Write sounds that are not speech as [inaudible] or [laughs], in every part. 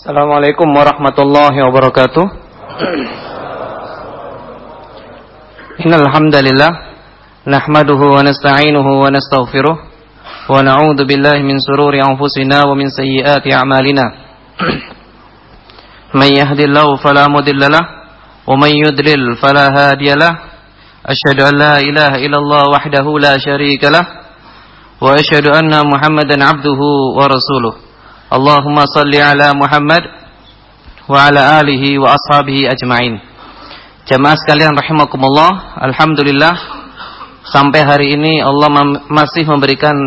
Assalamualaikum warahmatullahi wabarakatuh. Innal hamdalillah nahmaduhu wa nasta'inuhu wa nastaghfiruh wa na'udzu billahi min sururi anfusina wa min sayyiati a'malina. Man yahdihillahu fala mudilla wa man yudlil fala hadiya an la ilaha illallah wahdahu la syarika lah wa asyhadu anna Muhammadan 'abduhu wa rasuluh. Allahumma salli ala Muhammad wa ala alihi wa ashabihi ajma'in. Jamaah sekalian rahimakumullah, alhamdulillah sampai hari ini Allah masih memberikan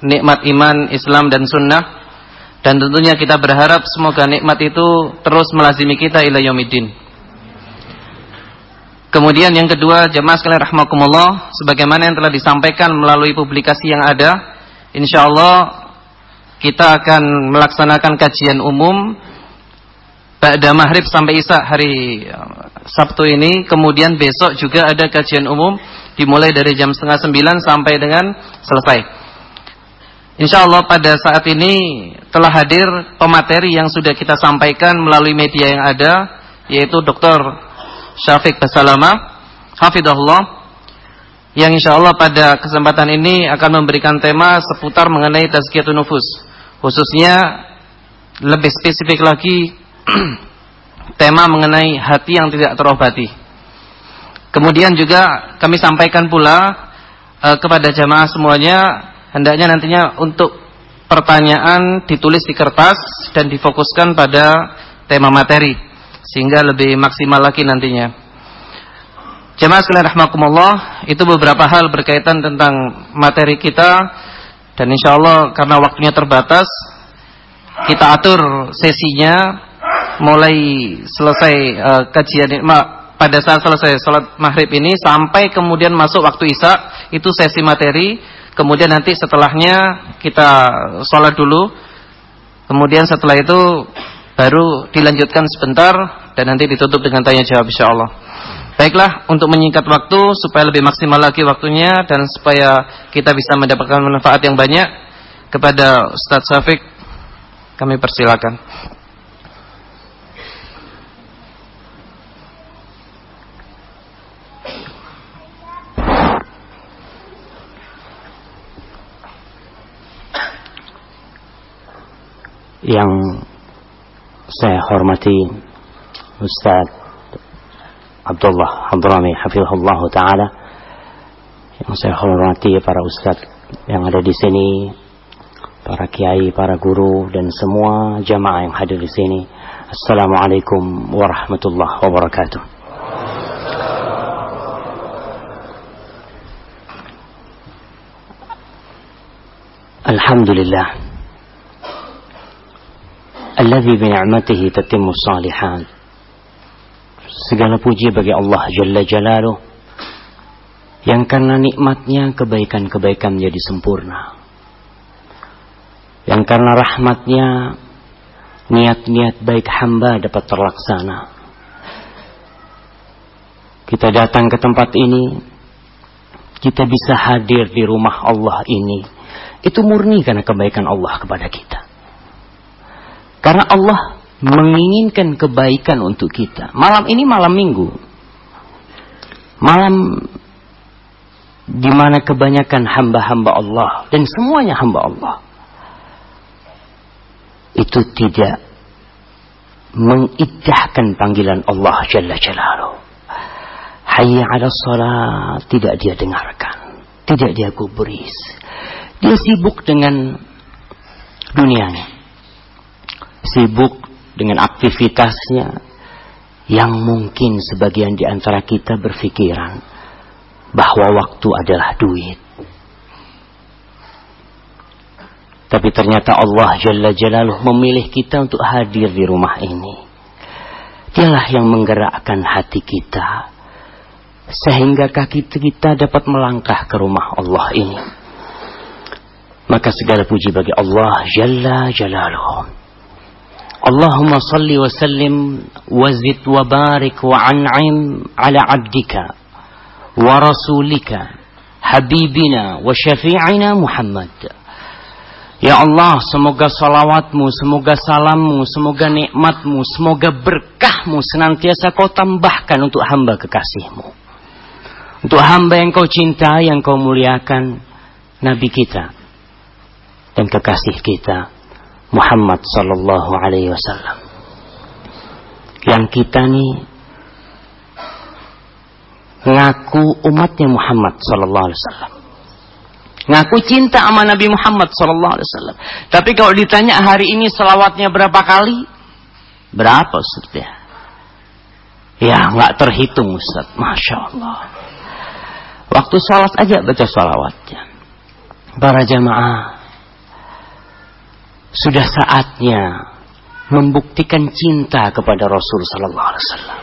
nikmat iman, Islam dan sunnah dan tentunya kita berharap semoga nikmat itu terus melazimi kita ila yaumidin. Kemudian yang kedua, jemaah sekalian rahimakumullah, sebagaimana yang telah disampaikan melalui publikasi yang ada, insyaallah kita akan melaksanakan kajian umum pada maghrib sampai isya hari uh, Sabtu ini. Kemudian besok juga ada kajian umum dimulai dari jam setengah sembilan sampai dengan selesai. Insya Allah pada saat ini telah hadir pemateri yang sudah kita sampaikan melalui media yang ada yaitu Dr. Syafiq Basalama Hafidahullah yang insya Allah pada kesempatan ini akan memberikan tema seputar mengenai tazkiyatun nufus khususnya lebih spesifik lagi [clears throat] tema mengenai hati yang tidak terobati. Kemudian juga kami sampaikan pula e, kepada jamaah semuanya hendaknya nantinya untuk pertanyaan ditulis di kertas dan difokuskan pada tema materi sehingga lebih maksimal lagi nantinya. Jemaah sekalian rahmakumullah, itu beberapa hal berkaitan tentang materi kita dan insya Allah karena waktunya terbatas, kita atur sesinya mulai selesai uh, kajian ma, pada saat selesai sholat maghrib ini sampai kemudian masuk waktu isya itu sesi materi. Kemudian nanti setelahnya kita sholat dulu. Kemudian setelah itu baru dilanjutkan sebentar dan nanti ditutup dengan tanya jawab insya Allah. Baiklah, untuk menyingkat waktu supaya lebih maksimal lagi waktunya dan supaya kita bisa mendapatkan manfaat yang banyak kepada Ustaz Syafiq kami persilakan. Yang saya hormati Ustaz Abdullah Hadrami hafizahullah taala yang saya hormati para ustadz yang ada di sini, para kiai, para guru dan semua jamaah yang hadir di sini. Assalamualaikum warahmatullahi wabarakatuh. Alhamdulillah. الذي بنعمته تتم الصالحات Segala puji bagi Allah Jalla Jalaluh yang karena nikmatnya kebaikan-kebaikan menjadi sempurna. Yang karena rahmatnya niat-niat baik hamba dapat terlaksana. Kita datang ke tempat ini, kita bisa hadir di rumah Allah ini. Itu murni karena kebaikan Allah kepada kita. Karena Allah menginginkan kebaikan untuk kita. Malam ini malam minggu. Malam di mana kebanyakan hamba-hamba Allah dan semuanya hamba Allah. Itu tidak mengidahkan panggilan Allah Jalla Jalaluh. Hayya ala salat tidak dia dengarkan. Tidak dia gubris. Dia sibuk dengan dunianya. Sibuk dengan aktivitasnya yang mungkin sebagian di antara kita berpikiran bahwa waktu adalah duit. Tapi ternyata Allah Jalla Jalaluh memilih kita untuk hadir di rumah ini. Dialah yang menggerakkan hati kita. Sehingga kaki kita dapat melangkah ke rumah Allah ini. Maka segala puji bagi Allah Jalla Jalaluh. Allahumma salli wa sallim wa zid wa barik wa an'im ala abdika wa habibina wa syafi'ina Muhammad. Ya Allah, semoga salawatmu, semoga salammu, semoga nikmatmu, semoga berkahmu senantiasa kau tambahkan untuk hamba kekasihmu. Untuk hamba yang kau cinta, yang kau muliakan, Nabi kita dan kekasih kita, Muhammad Sallallahu Alaihi Wasallam. Yang kita nih ngaku umatnya Muhammad Sallallahu Alaihi Wasallam Ngaku cinta sama Nabi Muhammad sallallahu alaihi wasallam. Tapi kalau ditanya hari ini selawatnya berapa kali? Berapa Ustaz ya? Ya, nggak terhitung Ustaz. Masya Allah. Waktu sholat aja baca salawatnya. Para jamaah. Sudah saatnya membuktikan cinta kepada Rasul sallallahu alaihi wasallam.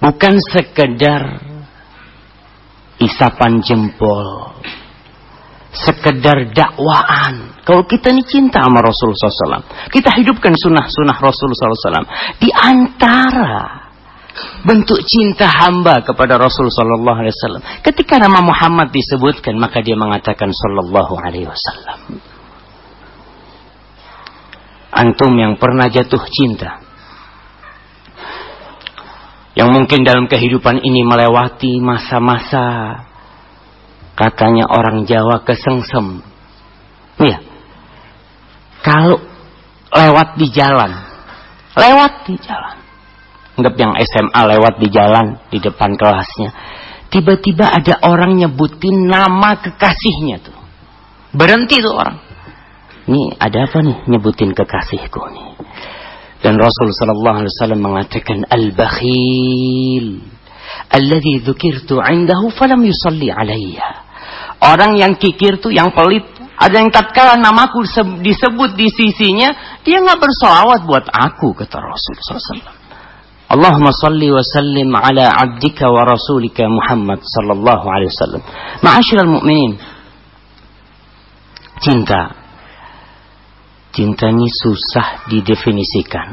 Bukan sekedar isapan jempol, sekedar dakwaan. Kalau kita ini cinta sama Rasulullah SAW, kita hidupkan sunnah-sunnah Rasulullah SAW. Di antara bentuk cinta hamba kepada Rasul Sallallahu Alaihi Wasallam. Ketika nama Muhammad disebutkan, maka dia mengatakan Sallallahu Alaihi Wasallam. Antum yang pernah jatuh cinta, yang mungkin dalam kehidupan ini melewati masa-masa Katanya orang Jawa kesengsem. Iya. Kalau lewat di jalan. Lewat di jalan. Anggap yang SMA lewat di jalan di depan kelasnya. Tiba-tiba ada orang nyebutin nama kekasihnya tuh. Berhenti tuh orang. Ini ada apa nih nyebutin kekasihku nih. Dan Rasul sallallahu alaihi wasallam mengatakan al-bakhil alladhi dzukirtu 'indahu falam yusalli 'alayya. Orang yang kikir tuh yang pelit. Ada yang tatkala namaku disebut di sisinya, dia nggak bersolawat buat aku kata Rasulullah SAW. Allahumma salli wa sallim ala abdika wa rasulika Muhammad sallallahu alaihi wasallam. Ma'asyiral mu'minin. Cinta. Cinta ini susah didefinisikan.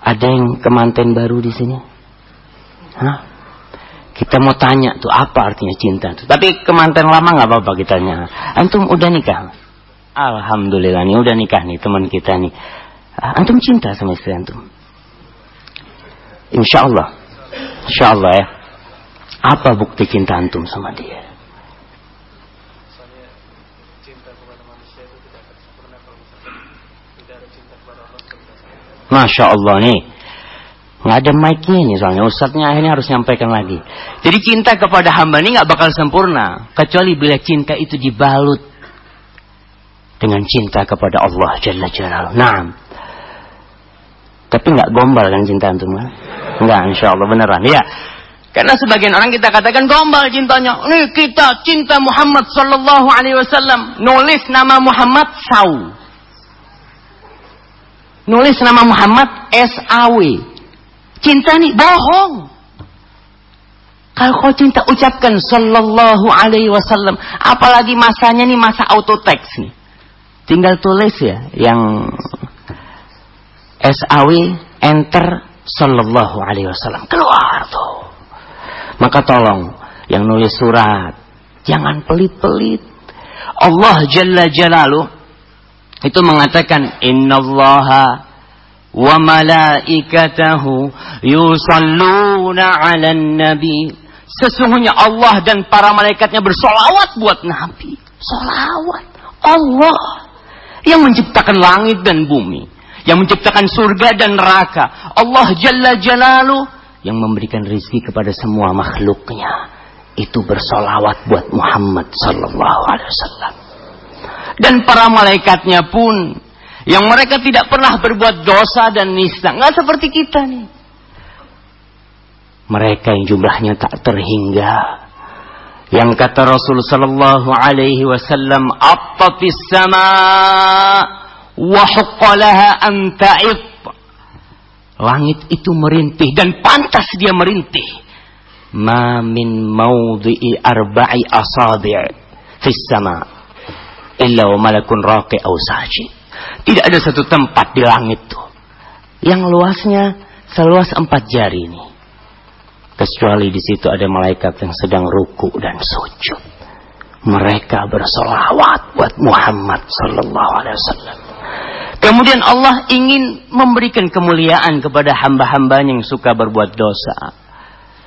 Ada yang kemanten baru di sini? Hah? Kita mau tanya tuh apa artinya cinta tuh. Tapi kemanten lama nggak apa-apa kita tanya. Antum udah nikah? Alhamdulillah nih udah nikah nih teman kita nih. Antum cinta sama istri antum? Insya Allah. Insya Allah ya. Apa bukti cinta antum sama dia? Masya Allah nih. Nggak ada mic-nya ini soalnya. Ustadznya akhirnya harus nyampaikan lagi. Jadi cinta kepada hamba ini nggak bakal sempurna. Kecuali bila cinta itu dibalut. Dengan cinta kepada Allah Jalla Jalal. Nah. Tapi nggak gombal kan cinta itu? Nggak, insya Allah beneran. Ya. Karena sebagian orang kita katakan gombal cintanya. Nih kita cinta Muhammad Sallallahu Alaihi Wasallam. Nulis nama Muhammad Saw. Nulis nama Muhammad S-A-W. Cinta nih bohong. Kalau kau cinta ucapkan sallallahu alaihi wasallam. Apalagi masanya nih masa auto text nih. Tinggal tulis ya yang SAW enter sallallahu alaihi wasallam. Keluar tuh. Maka tolong yang nulis surat jangan pelit-pelit. Allah Jalla Jalaluh itu mengatakan innallaha wa malaikatahu yusalluna 'alan nabi. Sesungguhnya Allah dan para malaikatnya bersolawat buat nabi. Solawat. Allah yang menciptakan langit dan bumi yang menciptakan surga dan neraka. Allah jalla jalalu yang memberikan rezeki kepada semua makhluknya. Itu bersolawat buat Muhammad sallallahu alaihi wasallam dan para malaikatnya pun yang mereka tidak pernah berbuat dosa dan nista. Nggak seperti kita nih. Mereka yang jumlahnya tak terhingga. Yang kata Rasul sallallahu alaihi wasallam, "Attatis sama wa huqqalaha an Langit itu merintih dan pantas dia merintih. Ma min maudhi'i arba'i asabi' fis sama illa wa malakun aw sajid. Tidak ada satu tempat di langit tuh yang luasnya seluas empat jari ini. Kecuali di situ ada malaikat yang sedang ruku dan sujud. Mereka bersolawat buat Muhammad sallallahu alaihi wasallam. Kemudian Allah ingin memberikan kemuliaan kepada hamba-hambanya yang suka berbuat dosa.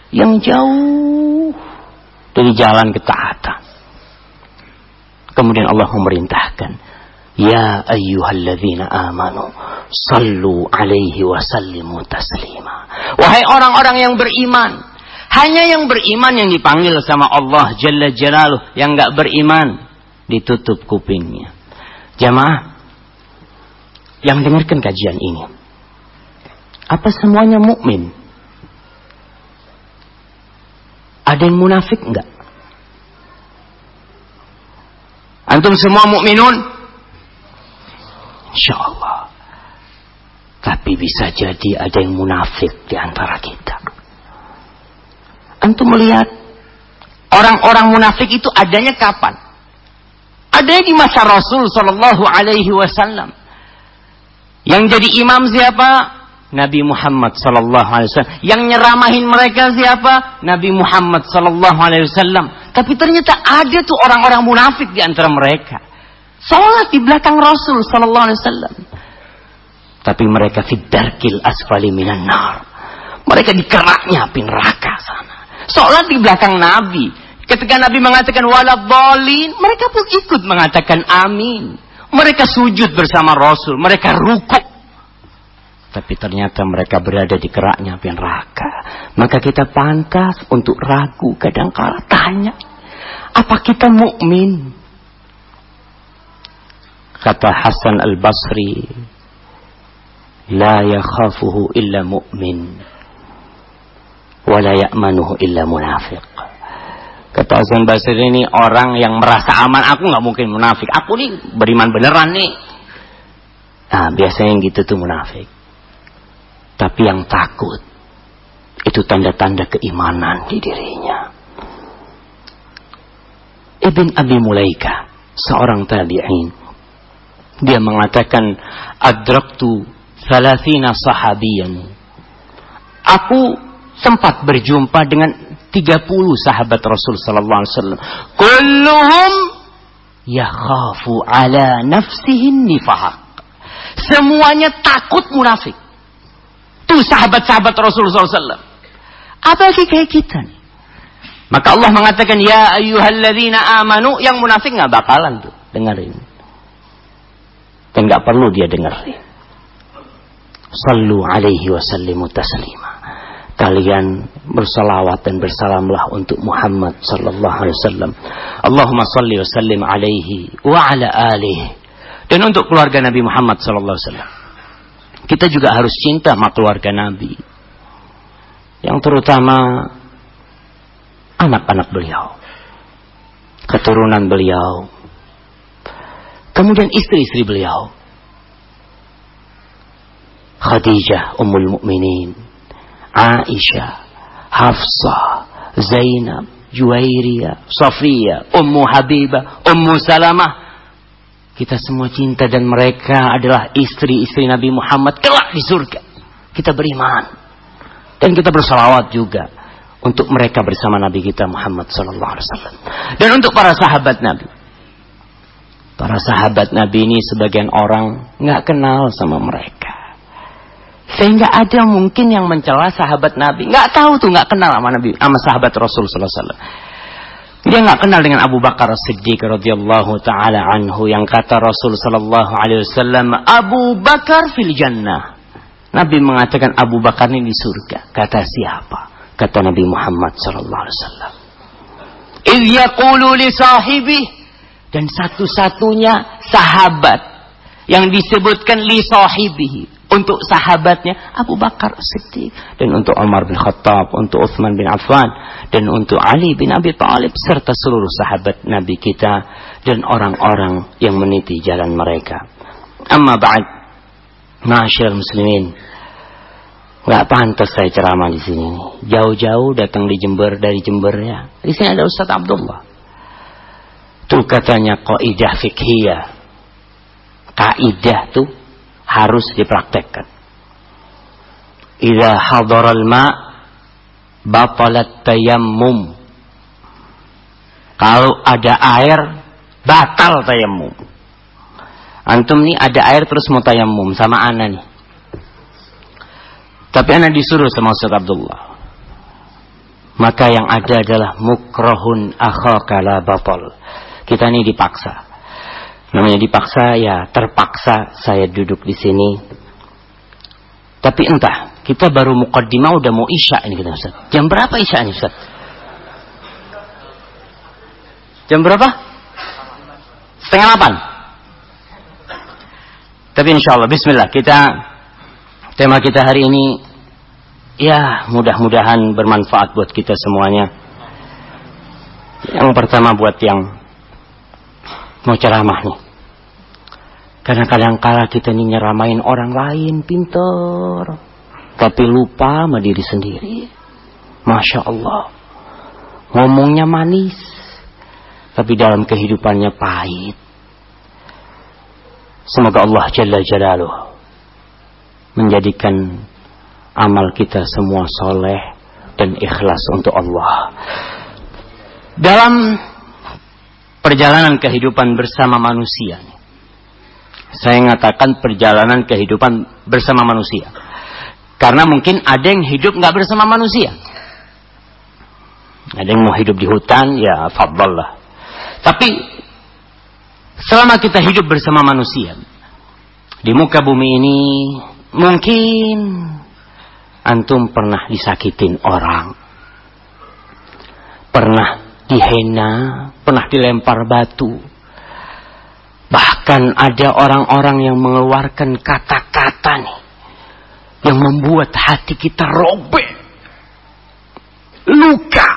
Yang jauh dari jalan ketaatan. Kemudian Allah memerintahkan. Ya ayyuhalladzina amanu. Sallu alaihi wa sallimu taslima. Wahai orang-orang yang beriman. Hanya yang beriman yang dipanggil sama Allah Jalla Jalaluh. Yang gak beriman. Ditutup kupingnya. Jamaah yang dengarkan kajian ini. Apa semuanya mukmin? Ada yang munafik enggak? Antum semua mukminun? Insyaallah. Tapi bisa jadi ada yang munafik di antara kita. Antum melihat orang-orang munafik itu adanya kapan? Adanya di masa Rasul Shallallahu Alaihi Wasallam. Yang jadi imam siapa? Nabi Muhammad sallallahu alaihi wasallam. Yang nyeramahin mereka siapa? Nabi Muhammad sallallahu alaihi wasallam. Tapi ternyata ada tuh orang-orang munafik di antara mereka. Salat di belakang Rasul sallallahu alaihi wasallam. Tapi mereka fidarkil asfali minan nar. Mereka di keraknya api neraka sana. Salat di belakang Nabi. Ketika Nabi mengatakan walad mereka pun ikut mengatakan amin. Mereka sujud bersama Rasul, mereka rukuk. Tapi ternyata mereka berada di keraknya api neraka. Maka kita pantas untuk ragu kadang-kala tanya. Apa kita mukmin? Kata Hasan al-Basri. La yakhafuhu illa mu'min. Wa la ya'manuhu illa munafiq. Kata Hasan Basri ini orang yang merasa aman. Aku nggak mungkin munafik. Aku nih beriman beneran nih. Nah biasanya yang gitu tuh munafik. Tapi yang takut. Itu tanda-tanda keimanan di dirinya. Ibn Abi Mulaika. Seorang tabi'in. Dia mengatakan. Adraktu thalathina sahabiyan. Aku sempat berjumpa dengan 30 sahabat Rasul sallallahu alaihi wasallam. Kulluhum yakhafu ala nafsihi nifaq. Semuanya takut munafik. Tuh sahabat-sahabat Rasul sallallahu alaihi wasallam. Apalagi kayak kita nih. Maka Allah mengatakan ya ayyuhalladzina amanu yang munafik nggak bakalan tuh dengerin. Dan nggak perlu dia dengerin. Sallu alaihi wasallimu taslima kalian bersalawat dan bersalamlah untuk Muhammad sallallahu alaihi wasallam. Allahumma salli wa sallim alaihi wa ala alihi. Dan untuk keluarga Nabi Muhammad sallallahu alaihi wasallam. Kita juga harus cinta sama keluarga Nabi. Yang terutama anak-anak beliau. Keturunan beliau. Kemudian istri-istri beliau. Khadijah Ummul Mukminin Aisyah, Hafsah, Zainab, Juwairiyah, Safiyah, Ummu Habibah, Ummu Salamah. Kita semua cinta dan mereka adalah istri-istri Nabi Muhammad kelak di surga. Kita beriman. Dan kita bersalawat juga untuk mereka bersama Nabi kita Muhammad sallallahu alaihi wasallam. Dan untuk para sahabat Nabi. Para sahabat Nabi ini sebagian orang nggak kenal sama mereka. Sehingga ada mungkin yang mencela sahabat Nabi. Nggak tahu tuh, nggak kenal sama Nabi, sama sahabat Rasul Sallallahu Alaihi Wasallam. Dia nggak kenal dengan Abu Bakar Siddiq radhiyallahu taala anhu yang kata Rasul sallallahu alaihi wasallam Abu Bakar fil jannah. Nabi mengatakan Abu Bakar ini di surga. Kata siapa? Kata Nabi Muhammad sallallahu alaihi wasallam. Idh yaqulu li sahibi dan satu-satunya sahabat yang disebutkan li sahibihi untuk sahabatnya Abu Bakar Siddiq dan untuk Umar bin Khattab, untuk Uthman bin Affan dan untuk Ali bin Abi Thalib serta seluruh sahabat Nabi kita dan orang-orang yang meniti jalan mereka. Amma ba'd, ma'asyiral muslimin. Gak pantas saya ceramah di sini. Jauh-jauh datang di Jember dari Jember ya. Di sini ada Ustaz Abdullah. Tuh katanya kaidah fikhiyah. Kaidah tuh harus dipraktekkan. Idza hadaral ma batalat tayammum. Kalau ada air, batal tayamum. Antum nih ada air terus mau tayamum sama ana nih. Tapi ana disuruh sama Ustaz Abdullah. Maka yang ada adalah mukrohun akhaka la batal. Kita ini dipaksa. Namanya dipaksa ya terpaksa saya duduk di sini. Tapi entah, kita baru mukaddimah udah mau isya ini kita Ustaz. Jam berapa isya ini Ustaz? Jam berapa? Setengah delapan. Tapi insya Allah, Bismillah kita tema kita hari ini ya mudah-mudahan bermanfaat buat kita semuanya. Yang pertama buat yang mau ceramah nih. Karena kadang kala kita ini nyeramain orang lain pinter. Tapi lupa sama diri sendiri. Masya Allah. Ngomongnya manis. Tapi dalam kehidupannya pahit. Semoga Allah Jalla Jalaluh menjadikan amal kita semua soleh dan ikhlas untuk Allah. Dalam perjalanan kehidupan bersama manusia, saya mengatakan perjalanan kehidupan bersama manusia, karena mungkin ada yang hidup nggak bersama manusia, ada yang mau hidup di hutan, ya fadllah. Tapi Selama kita hidup bersama manusia di muka bumi ini, mungkin antum pernah disakitin orang, pernah dihina, pernah dilempar batu. Bahkan ada orang-orang yang mengeluarkan kata-kata nih yang membuat hati kita robek, luka,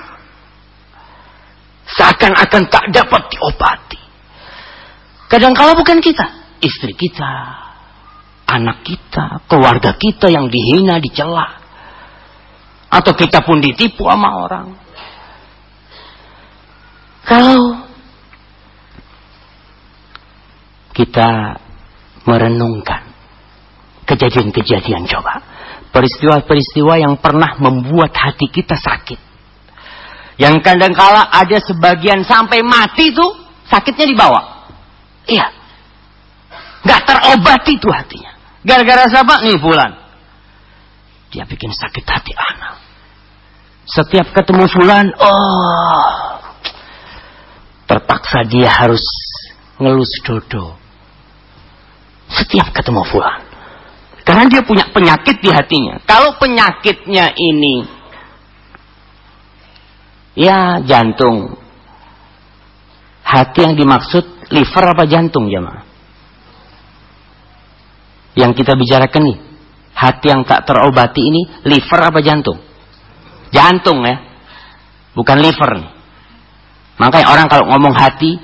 seakan-akan tak dapat diobati. Kadang-kala bukan kita, istri kita, anak kita, keluarga kita yang dihina, dicela. Atau kita pun ditipu sama orang. Kalau kita merenungkan kejadian-kejadian coba. Peristiwa-peristiwa yang pernah membuat hati kita sakit. Yang kadang-kala ada sebagian sampai mati tuh sakitnya dibawa. Iya. Gak terobati itu hatinya. Gara-gara siapa? Nih Fulan. Dia bikin sakit hati anak. Setiap ketemu Fulan, oh. Terpaksa dia harus ngelus dodo. Setiap ketemu Fulan. Karena dia punya penyakit di hatinya. Kalau penyakitnya ini ya jantung. Hati yang dimaksud liver apa jantung jemaah? Yang kita bicarakan nih, hati yang tak terobati ini liver apa jantung? Jantung ya, bukan liver nih. Makanya orang kalau ngomong hati,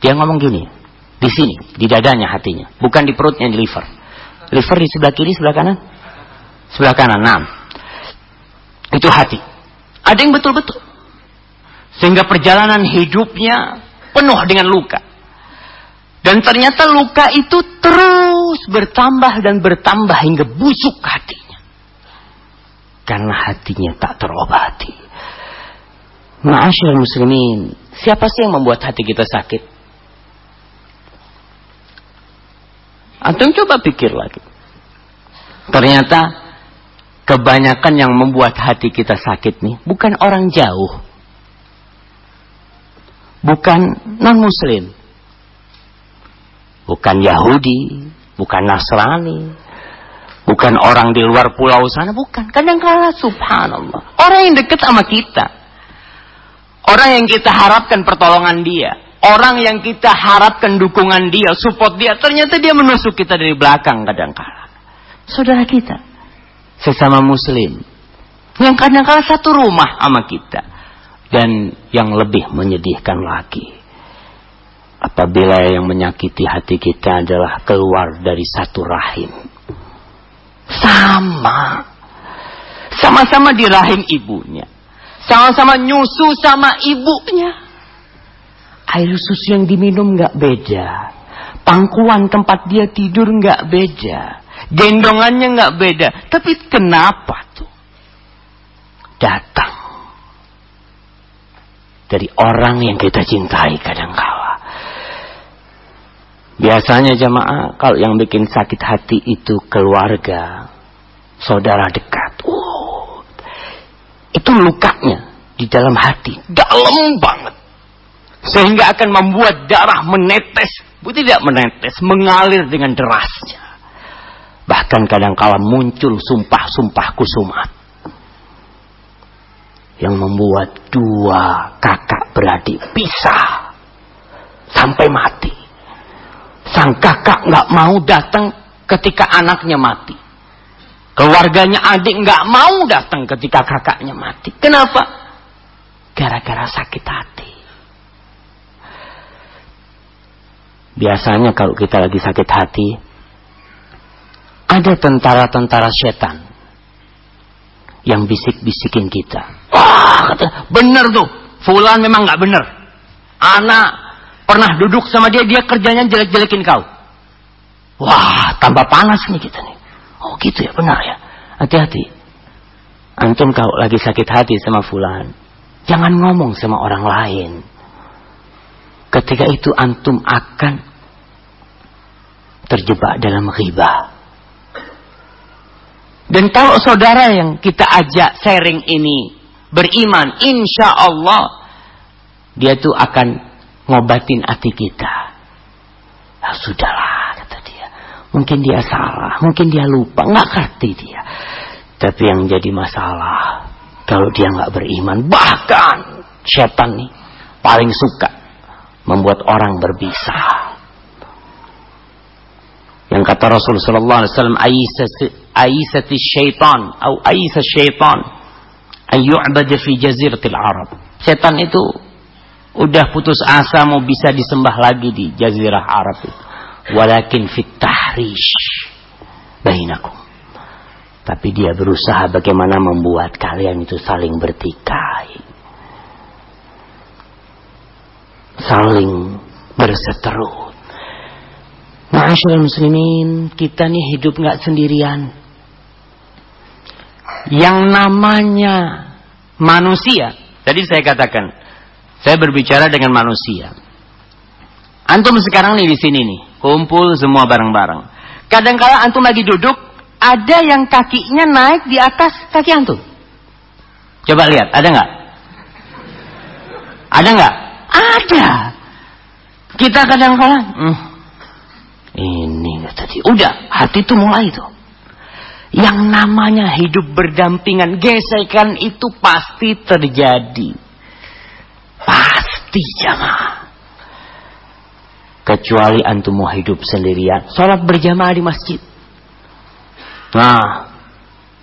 dia ngomong gini, di sini, di dadanya hatinya, bukan di perutnya di liver. Liver di sebelah kiri, sebelah kanan, sebelah kanan. Nah, itu hati. Ada yang betul-betul. Sehingga perjalanan hidupnya penuh dengan luka. Dan ternyata luka itu terus bertambah dan bertambah hingga busuk hatinya. Karena hatinya tak terobati. Ma'asyil muslimin, siapa sih yang membuat hati kita sakit? Antum coba pikir lagi. Ternyata kebanyakan yang membuat hati kita sakit nih bukan orang jauh bukan non-muslim. Bukan Yahudi, bukan Nasrani, bukan orang di luar pulau sana, bukan. Kadang-kala subhanallah. Orang yang dekat sama kita. Orang yang kita harapkan pertolongan dia. Orang yang kita harapkan dukungan dia, support dia. Ternyata dia menusuk kita dari belakang kadang-kala. Saudara kita. Sesama muslim. Yang kadang-kala satu rumah sama kita dan yang lebih menyedihkan lagi, apabila yang menyakiti hati kita adalah keluar dari satu rahim. Sama. Sama-sama di rahim ibunya. Sama-sama nyusu sama ibunya. Air susu yang diminum nggak beda. Pangkuan tempat dia tidur nggak beda. Gendongannya nggak beda. Tapi kenapa tuh? Datang dari orang yang kita cintai kadangkala. Biasanya jamaah kalau yang bikin sakit hati itu keluarga, saudara dekat. Oh, itu lukanya di dalam hati, dalam banget. Sehingga akan membuat darah menetes, tidak menetes, mengalir dengan derasnya. Bahkan kadang-kala muncul sumpah-sumpah kusumat yang membuat dua kakak beradik pisah sampai mati. Sang kakak nggak mau datang ketika anaknya mati. Keluarganya adik nggak mau datang ketika kakaknya mati. Kenapa? Gara-gara sakit hati. Biasanya kalau kita lagi sakit hati, ada tentara-tentara setan yang bisik-bisikin kita. Wah, kata, bener tuh. Fulan memang nggak bener. Anak pernah duduk sama dia, dia kerjanya jelek-jelekin kau. Wah, tambah panas nih kita nih. Oh gitu ya, benar ya. Hati-hati. Antum kalau lagi sakit hati sama Fulan, jangan ngomong sama orang lain. Ketika itu antum akan terjebak dalam ghibah. Dan kalau saudara yang kita ajak sharing ini beriman, insya Allah dia tuh akan ngobatin hati kita. Nah, sudahlah. Mungkin dia salah, mungkin dia lupa, nggak ngerti dia. Tapi yang jadi masalah kalau dia nggak beriman, bahkan setan nih paling suka membuat orang berbisa. Yang kata Rasulullah SAW, aisati syaitan atau aisa syaitan ayyu'bada fi jaziratil Arab. Setan itu udah putus asa mau bisa disembah lagi di jazirah Arab itu. Walakin fit tahrish bainakum. Tapi dia berusaha bagaimana membuat kalian itu saling bertikai. Saling berseteru Ma'asyil muslimin, kita nih hidup nggak sendirian. Yang namanya manusia, tadi saya katakan, saya berbicara dengan manusia. Antum sekarang nih di sini nih, kumpul semua bareng-bareng. Kadang-kala antum lagi duduk, ada yang kakinya naik di atas kaki antum. Coba lihat, ada nggak? Ada nggak? Ada. Kita kadang-kala, hmm, ini tadi. Udah, hati itu mulai itu. Yang namanya hidup berdampingan, gesekan itu pasti terjadi. Pasti jamaah. Kecuali antum mau hidup sendirian. Sholat berjamaah di masjid. Nah,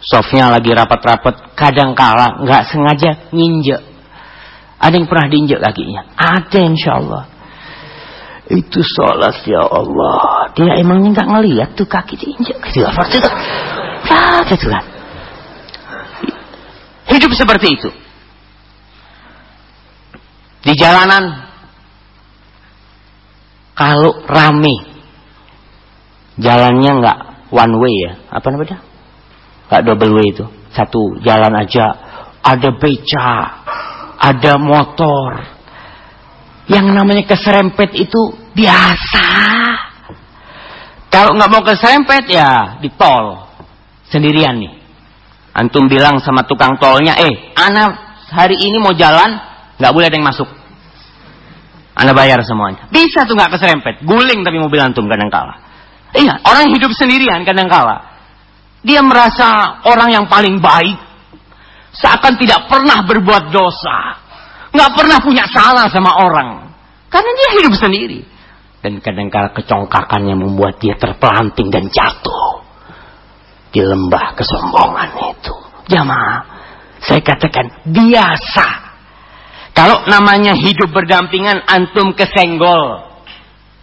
softnya lagi rapat-rapat, kadang kala nggak sengaja nginjek. Ada yang pernah diinjek kakinya? Ada insya Allah. Itu sholat ya Allah. Dia emangnya nggak ngeliat tuh kaki diinjak gitu. Ya kan. Hidup seperti itu. Di jalanan kalau rame jalannya nggak one way ya apa namanya nggak double way itu satu jalan aja ada beca ada motor yang namanya keserempet itu biasa. Kalau nggak mau keserempet ya di tol sendirian nih. Antum bilang sama tukang tolnya, eh, anak hari ini mau jalan, nggak boleh ada yang masuk. Anda bayar semuanya. Bisa tuh nggak keserempet, guling tapi mobil antum kadang kala. Iya, orang hidup sendirian kadang kala. Dia merasa orang yang paling baik, seakan tidak pernah berbuat dosa nggak pernah punya salah sama orang. Karena dia hidup sendiri. Dan kadang-kala kecongkakannya membuat dia terpelanting dan jatuh. Di lembah kesombongan itu. Jamaah, saya katakan biasa. Kalau namanya hidup berdampingan antum kesenggol.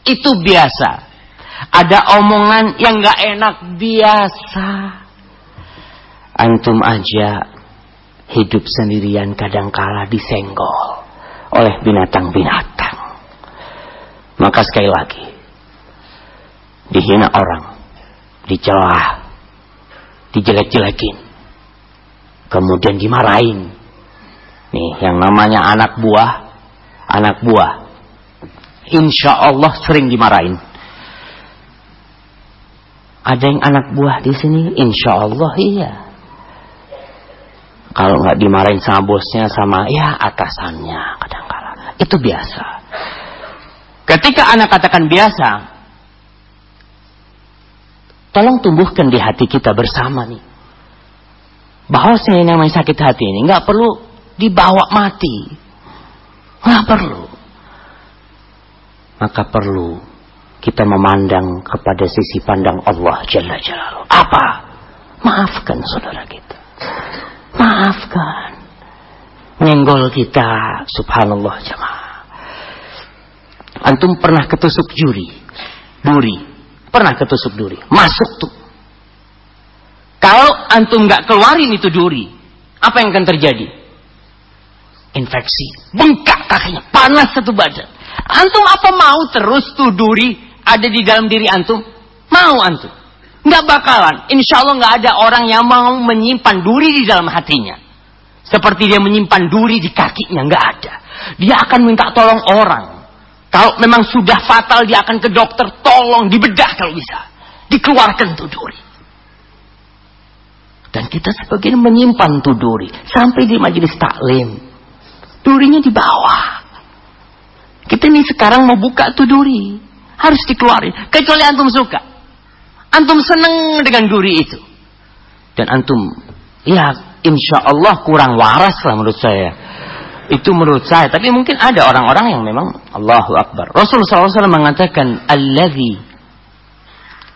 Itu biasa. Ada omongan yang gak enak biasa. Antum aja hidup sendirian kadangkala disenggol oleh binatang-binatang. Maka sekali lagi, dihina orang, dicelah, dijelek-jelekin, kemudian dimarahin. Nih, yang namanya anak buah anak buah. Insya Allah sering dimarahin. Ada yang anak buah di sini? Insya Allah iya. Kalau nggak dimarahin sama bosnya, sama ya atasannya kadang-kala. Itu biasa. Ketika anak katakan biasa, tolong tumbuhkan di hati kita bersama nih. Bahwa yang namanya sakit hati ini nggak perlu dibawa mati. Nggak perlu. Maka perlu kita memandang kepada sisi pandang Allah Jalla Jalaluhu. Apa? Maafkan saudara kita. Maafkan. Nyenggol kita, subhanallah jemaah. Antum pernah ketusuk juri, duri. Pernah ketusuk duri. Masuk tuh. Kalau antum nggak keluarin itu duri, apa yang akan terjadi? Infeksi. Bengkak kakinya, panas satu badan. Antum apa mau terus tuh duri ada di dalam diri antum? Mau antum? Nggak bakalan. Insya Allah nggak ada orang yang mau menyimpan duri di dalam hatinya. Seperti dia menyimpan duri di kakinya. Nggak ada. Dia akan minta tolong orang. Kalau memang sudah fatal dia akan ke dokter. Tolong dibedah kalau bisa. Dikeluarkan tuh duri. Dan kita sebagian menyimpan tuh duri. Sampai di majelis taklim. Durinya di bawah. Kita ini sekarang mau buka tuh duri. Harus dikeluarin. Kecuali antum suka. Antum seneng dengan duri itu. Dan antum, ya insya Allah kurang waras lah menurut saya. Itu menurut saya. Tapi mungkin ada orang-orang yang memang Allahu Akbar. Rasulullah SAW mengatakan, Alladhi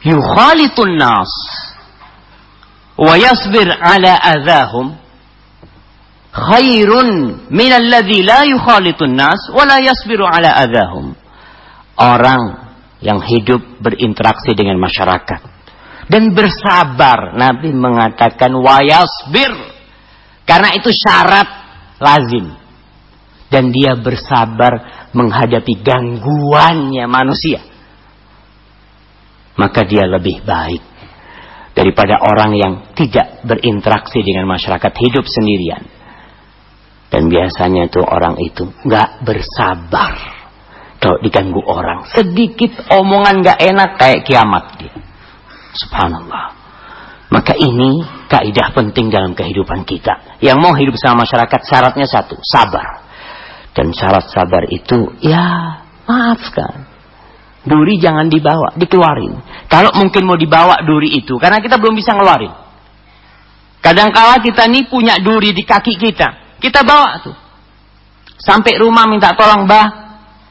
yukhalitun nas wa yasbir ala adhahum khairun min alladhi la yukhalitun nas wa la yasbiru ala adhahum. Orang yang hidup berinteraksi dengan masyarakat dan bersabar. Nabi mengatakan wayasbir karena itu syarat lazim dan dia bersabar menghadapi gangguannya manusia. Maka dia lebih baik daripada orang yang tidak berinteraksi dengan masyarakat hidup sendirian. Dan biasanya itu orang itu nggak bersabar kalau diganggu orang. Sedikit omongan gak enak kayak kiamat dia. Subhanallah. Maka ini kaidah penting dalam kehidupan kita. Yang mau hidup sama masyarakat syaratnya satu, sabar. Dan syarat sabar itu ya maafkan. Duri jangan dibawa, dikeluarin. Kalau mungkin mau dibawa duri itu, karena kita belum bisa ngeluarin. Kadangkala kita nih punya duri di kaki kita, kita bawa tuh. Sampai rumah minta tolong, bah,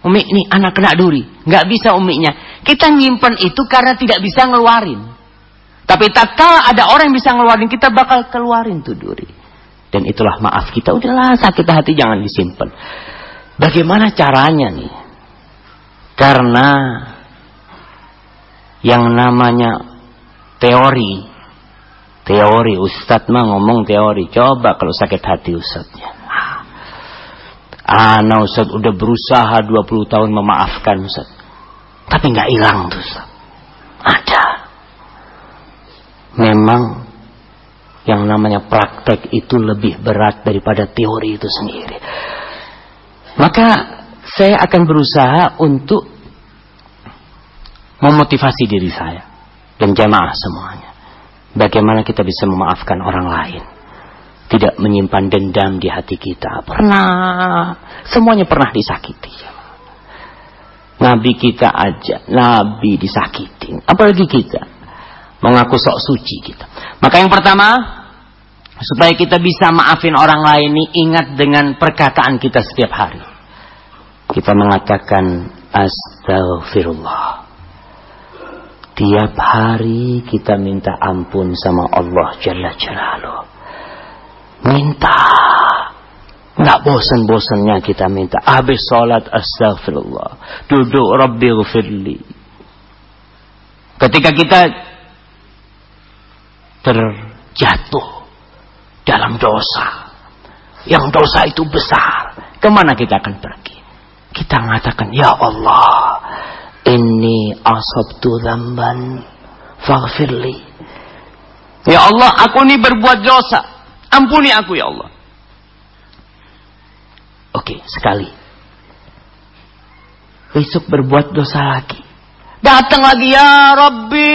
Umi ini anak kena duri. Nggak bisa uminya. Kita nyimpen itu karena tidak bisa ngeluarin. Tapi tak tatkala ada orang yang bisa ngeluarin, kita bakal keluarin tuh duri. Dan itulah maaf kita. Udahlah sakit hati jangan disimpan. Bagaimana caranya nih? Karena yang namanya teori. Teori, Ustadz mah ngomong teori. Coba kalau sakit hati Ustadznya. Ana Ustaz udah berusaha 20 tahun memaafkan Ustaz. Tapi nggak hilang tuh Ustaz. Ada. Memang yang namanya praktek itu lebih berat daripada teori itu sendiri. Maka saya akan berusaha untuk memotivasi diri saya dan jamaah semuanya. Bagaimana kita bisa memaafkan orang lain tidak menyimpan dendam di hati kita. Pernah, semuanya pernah disakiti. Nabi kita aja, Nabi disakiti. Apalagi kita, mengaku sok suci kita. Maka yang pertama, supaya kita bisa maafin orang lain ini, ingat dengan perkataan kita setiap hari. Kita mengatakan, Astaghfirullah. Tiap hari kita minta ampun sama Allah Jalla Jalaluh. Minta. Nggak bosan-bosannya kita minta. Habis sholat astagfirullah. Duduk Rabbi ghafirli. Ketika kita terjatuh dalam dosa. Yang dosa itu besar. Ke mana kita akan pergi? Kita mengatakan, Ya Allah, ini asabtu zamban faghfirli. Ya Allah, aku ini berbuat dosa. Ampuni aku ya Allah. Oke, sekali. besok berbuat dosa lagi. Datang lagi ya Rabbi.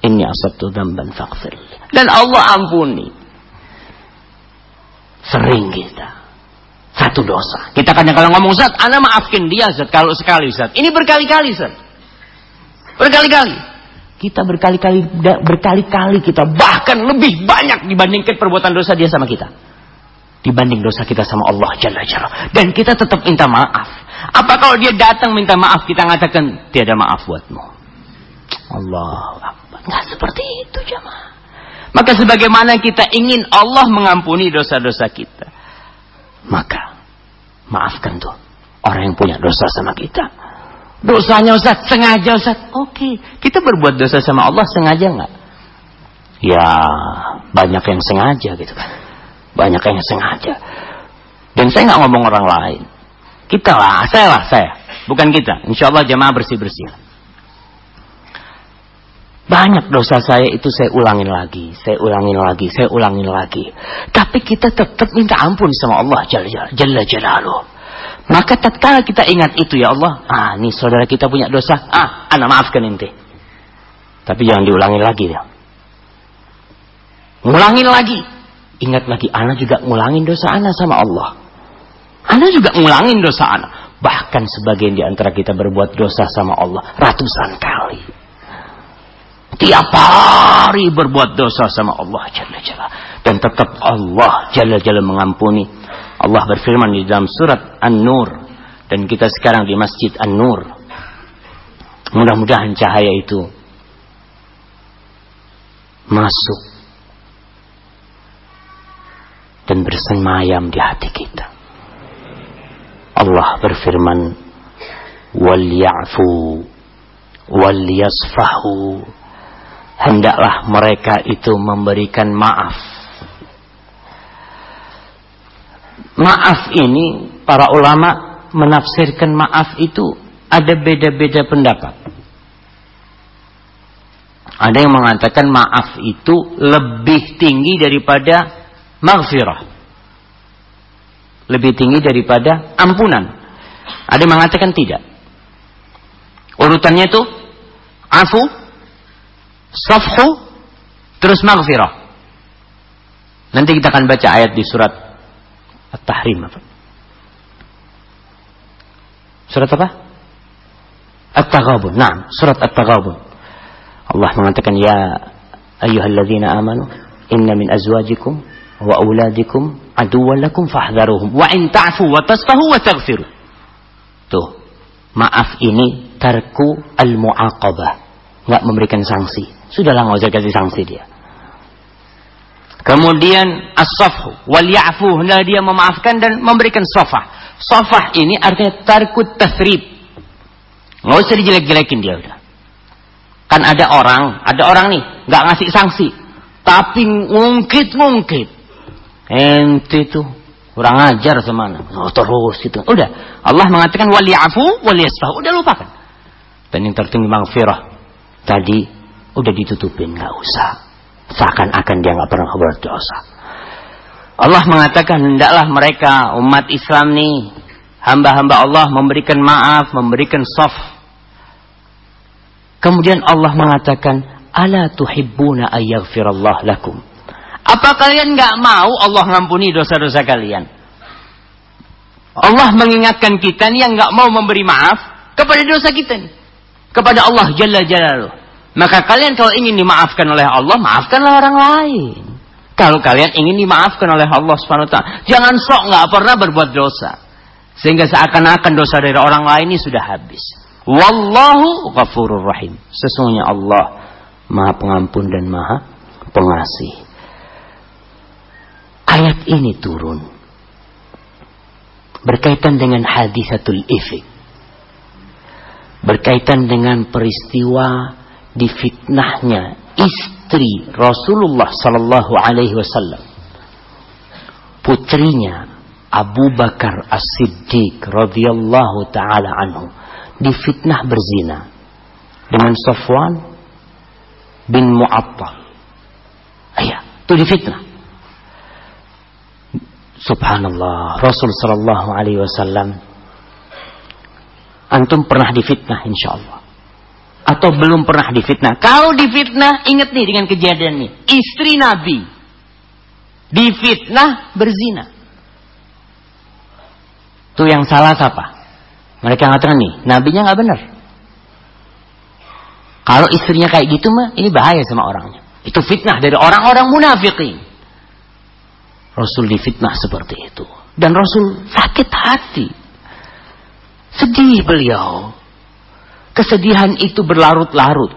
Ini asabtu dzamban faghfir. Dan Allah ampuni. Sering kita. Satu dosa. Kita kadang kalau ngomong Zat, Anda maafkan dia Zat. Kalau sekali Zat. Ini berkali-kali Zat. Berkali-kali. Kita berkali-kali berkali-kali kita bahkan lebih banyak dibandingkan perbuatan dosa dia sama kita. Dibanding dosa kita sama Allah Jalla Jalla. Dan kita tetap minta maaf. Apa kalau dia datang minta maaf kita mengatakan tiada maaf buatmu. Allah Nggak seperti itu jamaah. Maka sebagaimana kita ingin Allah mengampuni dosa-dosa kita. Maka maafkan tuh orang yang punya dosa sama kita. Dosanya Ustaz, sengaja Ustaz. Oke, kita berbuat dosa sama Allah sengaja nggak? Ya, banyak yang sengaja gitu kan. Banyak yang sengaja. Dan saya nggak ngomong orang lain. Kita lah, saya lah, saya. Bukan kita. Insya Allah jamaah bersih-bersih. Banyak dosa saya itu saya ulangin lagi, saya ulangin lagi, saya ulangin lagi. Tapi kita tetap minta ampun sama Allah Jalla Jalla Jalaluh. Maka tatkala kita ingat itu ya Allah, ah ini saudara kita punya dosa, ah anak maafkan ente. Tapi jangan diulangin lagi ya. Ngulangin lagi. Ingat lagi, anak juga ngulangin dosa anak sama Allah. Anak juga ngulangin dosa anak. Bahkan sebagian di antara kita berbuat dosa sama Allah ratusan kali. Tiap hari berbuat dosa sama Allah Jalla Jalla. Dan tetap Allah Jalla Jalla mengampuni. Allah berfirman di dalam surat An-Nur. Dan kita sekarang di Masjid An-Nur. Mudah-mudahan cahaya itu masuk dan bersemayam di hati kita. Allah berfirman, "Wal ya'fu wal yasfahu." Hendaklah mereka itu memberikan maaf. Maaf ini para ulama menafsirkan maaf itu ada beda-beda pendapat. Ada yang mengatakan maaf itu lebih tinggi daripada maghfirah. Lebih tinggi daripada ampunan. Ada yang mengatakan tidak. Urutannya itu afu, Safhu terus maghfirah. Nanti kita akan baca ayat di surat At-Tahrim apa? Surat apa? At-Taghabun. Nah, surat At-Taghabun. Allah mengatakan ya ayyuhalladzina amanu inna min azwajikum wa auladikum aduwwan lakum fahdharuhum wa in ta'fu wa tasfahu wa taghfiru. Tuh. Maaf ini tarku al-mu'aqabah. Enggak memberikan sanksi. Sudahlah nggak usah kasih sanksi dia. Kemudian as-safhu wal ya'fu hendaklah dia memaafkan dan memberikan safah. Safah ini artinya tarkut tasrib. Nggak usah dijelek-jelekin dia udah. Kan ada orang, ada orang nih nggak ngasih sanksi, tapi ngungkit-ngungkit. Ente tuh kurang ajar semana. Oh, terus itu. Udah. Allah mengatakan wal ya'fu wal yasfah. Udah lupakan. Dan yang tertinggi maghfirah. Tadi udah ditutupin nggak usah. Seakan-akan dia nggak pernah berdosa. Allah mengatakan hendaklah mereka umat Islam nih hamba-hamba Allah memberikan maaf memberikan soft kemudian Allah mengatakan ala tuhibbuna ayyaghfirallah lakum. Apa kalian nggak mau Allah ngampuni dosa-dosa kalian? Allah mengingatkan kita nih yang nggak mau memberi maaf kepada dosa kita nih. Kepada Allah Jalla Jalaluh maka kalian kalau ingin dimaafkan oleh Allah, maafkanlah orang lain. Kalau kalian ingin dimaafkan oleh Allah Subhanahu wa taala, jangan sok nggak pernah berbuat dosa. Sehingga seakan-akan dosa dari orang lain ini sudah habis. Wallahu ghafurur rahim. Sesungguhnya Allah Maha Pengampun dan Maha Pengasih. Ayat ini turun berkaitan dengan hadisatul ifik. Berkaitan dengan peristiwa difitnahnya istri Rasulullah sallallahu alaihi wasallam putrinya Abu Bakar As-Siddiq radhiyallahu taala anhu difitnah berzina dengan Safwan bin Mu'attal. Ayah, itu difitnah. Subhanallah, Rasul sallallahu alaihi wasallam Antum pernah difitnah insya Allah. Atau belum pernah difitnah. Kalau difitnah, ingat nih dengan kejadian nih. Istri Nabi. Difitnah berzina. Itu yang salah siapa? Mereka mengatakan nih, nabinya nggak benar. Kalau istrinya kayak gitu mah, ini bahaya sama orangnya. Itu fitnah dari orang-orang munafikin. Rasul difitnah seperti itu. Dan Rasul sakit hati. Sedih beliau. Kesedihan itu berlarut-larut.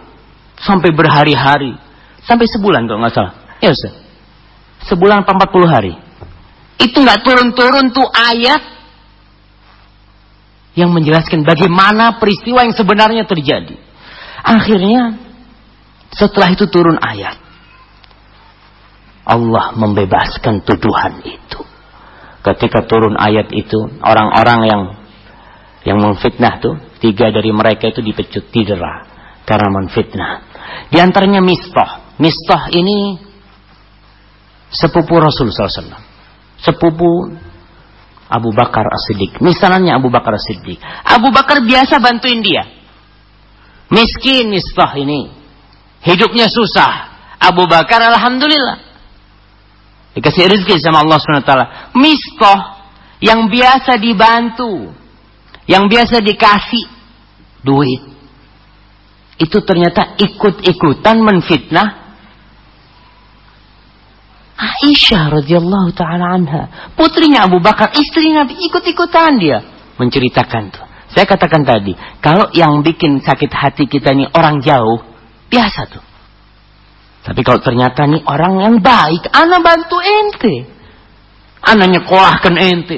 Sampai berhari-hari. Sampai sebulan kalau nggak salah. Ya Ustaz. Sebulan 40 hari. Itu nggak turun-turun tuh ayat yang menjelaskan bagaimana peristiwa yang sebenarnya terjadi. Akhirnya setelah itu turun ayat. Allah membebaskan tuduhan itu. Ketika turun ayat itu, orang-orang yang yang memfitnah tuh, tiga dari mereka itu dipecut didera karena memfitnah. Di antaranya Mistah. Mistah ini sepupu Rasul SAW. Sepupu Abu Bakar As-Siddiq. Misalnya Abu Bakar As-Siddiq. Abu Bakar biasa bantuin dia. Miskin Mistah ini. Hidupnya susah. Abu Bakar Alhamdulillah. Dikasih rezeki sama Allah SWT. Mistah yang biasa dibantu. Yang biasa dikasih duit. Itu ternyata ikut-ikutan menfitnah Aisyah radhiyallahu taala anha, putrinya Abu Bakar, istri Nabi ikut-ikutan dia menceritakan tuh. Saya katakan tadi, kalau yang bikin sakit hati kita ini orang jauh, biasa tuh. Tapi kalau ternyata nih orang yang baik, anak bantu ente. Anak nyekolahkan ente.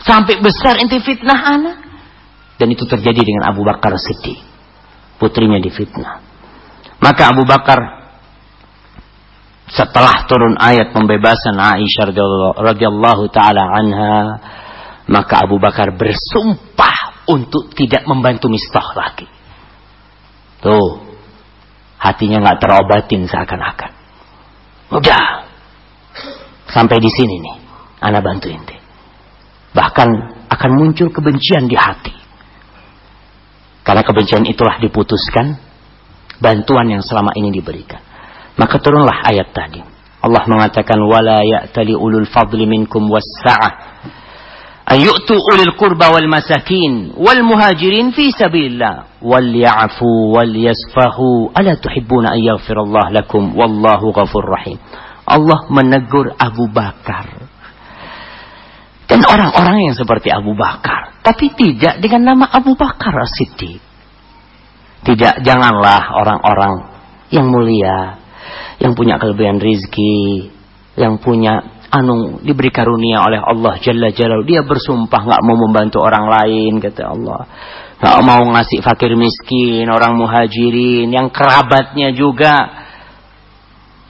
Sampai besar ente fitnah anak. Dan itu terjadi dengan Abu Bakar Siddiq. Putrinya difitnah. Maka Abu Bakar setelah turun ayat pembebasan Aisyah radhiyallahu taala anha maka Abu Bakar bersumpah untuk tidak membantu Mistah lagi. Tuh, hatinya nggak terobatin seakan-akan. Udah, sampai di sini nih, anak bantu ente. Bahkan akan muncul kebencian di hati. Karena kebencian itulah diputuskan bantuan yang selama ini diberikan. Maka turunlah ayat tadi. Allah mengatakan wala ya'tali ulul fadli minkum was-sa'ah ayu'tu ulil qurba wal masakin wal muhajirin fi sabilillah wal ya'fu wal yasfahu ala tuhibbuna an yaghfirallah lakum wallahu ghafur rahim. Allah menegur Abu Bakar dan orang-orang yang seperti Abu Bakar tapi tidak dengan nama Abu Bakar As-Siddiq. Tidak janganlah orang-orang yang mulia yang punya kelebihan rizki, yang punya anu diberi karunia oleh Allah Jalla Jalla. Dia bersumpah nggak mau membantu orang lain, kata Allah. Nggak mau ngasih fakir miskin, orang muhajirin, yang kerabatnya juga.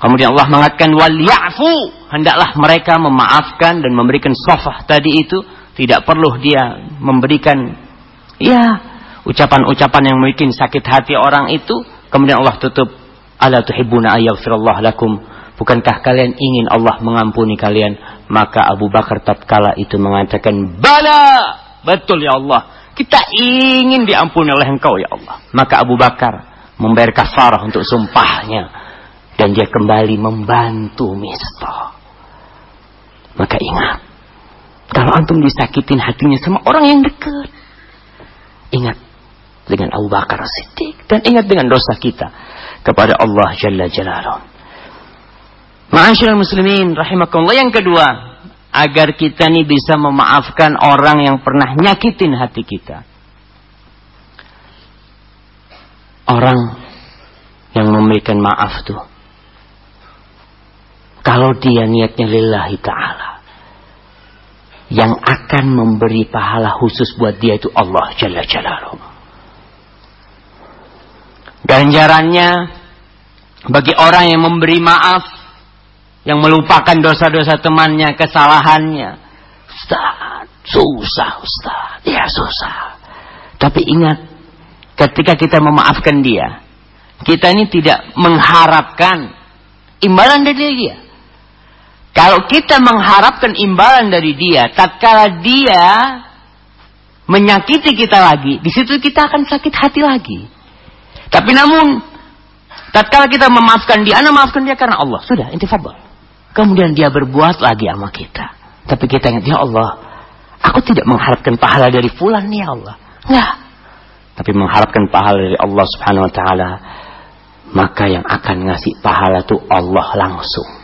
Kemudian Allah mengatakan wal ya'fu, hendaklah mereka memaafkan dan memberikan sofah tadi itu tidak perlu dia memberikan ya ucapan-ucapan yang mungkin sakit hati orang itu kemudian Allah tutup Ala tuhibbuna ayyaghfirallah lakum? Bukankah kalian ingin Allah mengampuni kalian? Maka Abu Bakar tatkala itu mengatakan, "Bala!" Betul ya Allah. Kita ingin diampuni oleh Engkau ya Allah. Maka Abu Bakar membayar kafarah untuk sumpahnya dan dia kembali membantu Mistah. Maka ingat, kalau antum disakitin hatinya sama orang yang dekat, ingat dengan Abu Bakar Siddiq dan ingat dengan dosa kita kepada Allah Jalla Jalaluh. Ma'asyiral muslimin rahimakumullah yang kedua, agar kita ini bisa memaafkan orang yang pernah nyakitin hati kita. Orang yang memberikan maaf tuh. Kalau dia niatnya lillahi ta'ala. Yang akan memberi pahala khusus buat dia itu Allah Jalla Jalaluh. Ganjarannya bagi orang yang memberi maaf, yang melupakan dosa-dosa temannya, kesalahannya. Ustaz, susah Ustaz. Ya susah. Tapi ingat, ketika kita memaafkan dia, kita ini tidak mengharapkan imbalan dari dia. Kalau kita mengharapkan imbalan dari dia, tatkala dia menyakiti kita lagi, di situ kita akan sakit hati lagi. Tapi namun, tatkala kita memaafkan dia, anda maafkan dia karena Allah. Sudah, intifabel. Kemudian dia berbuat lagi sama kita. Tapi kita ingat, ya Allah, aku tidak mengharapkan pahala dari fulan ya Allah. Enggak. Tapi mengharapkan pahala dari Allah subhanahu wa ta'ala. Maka yang akan ngasih pahala itu Allah langsung.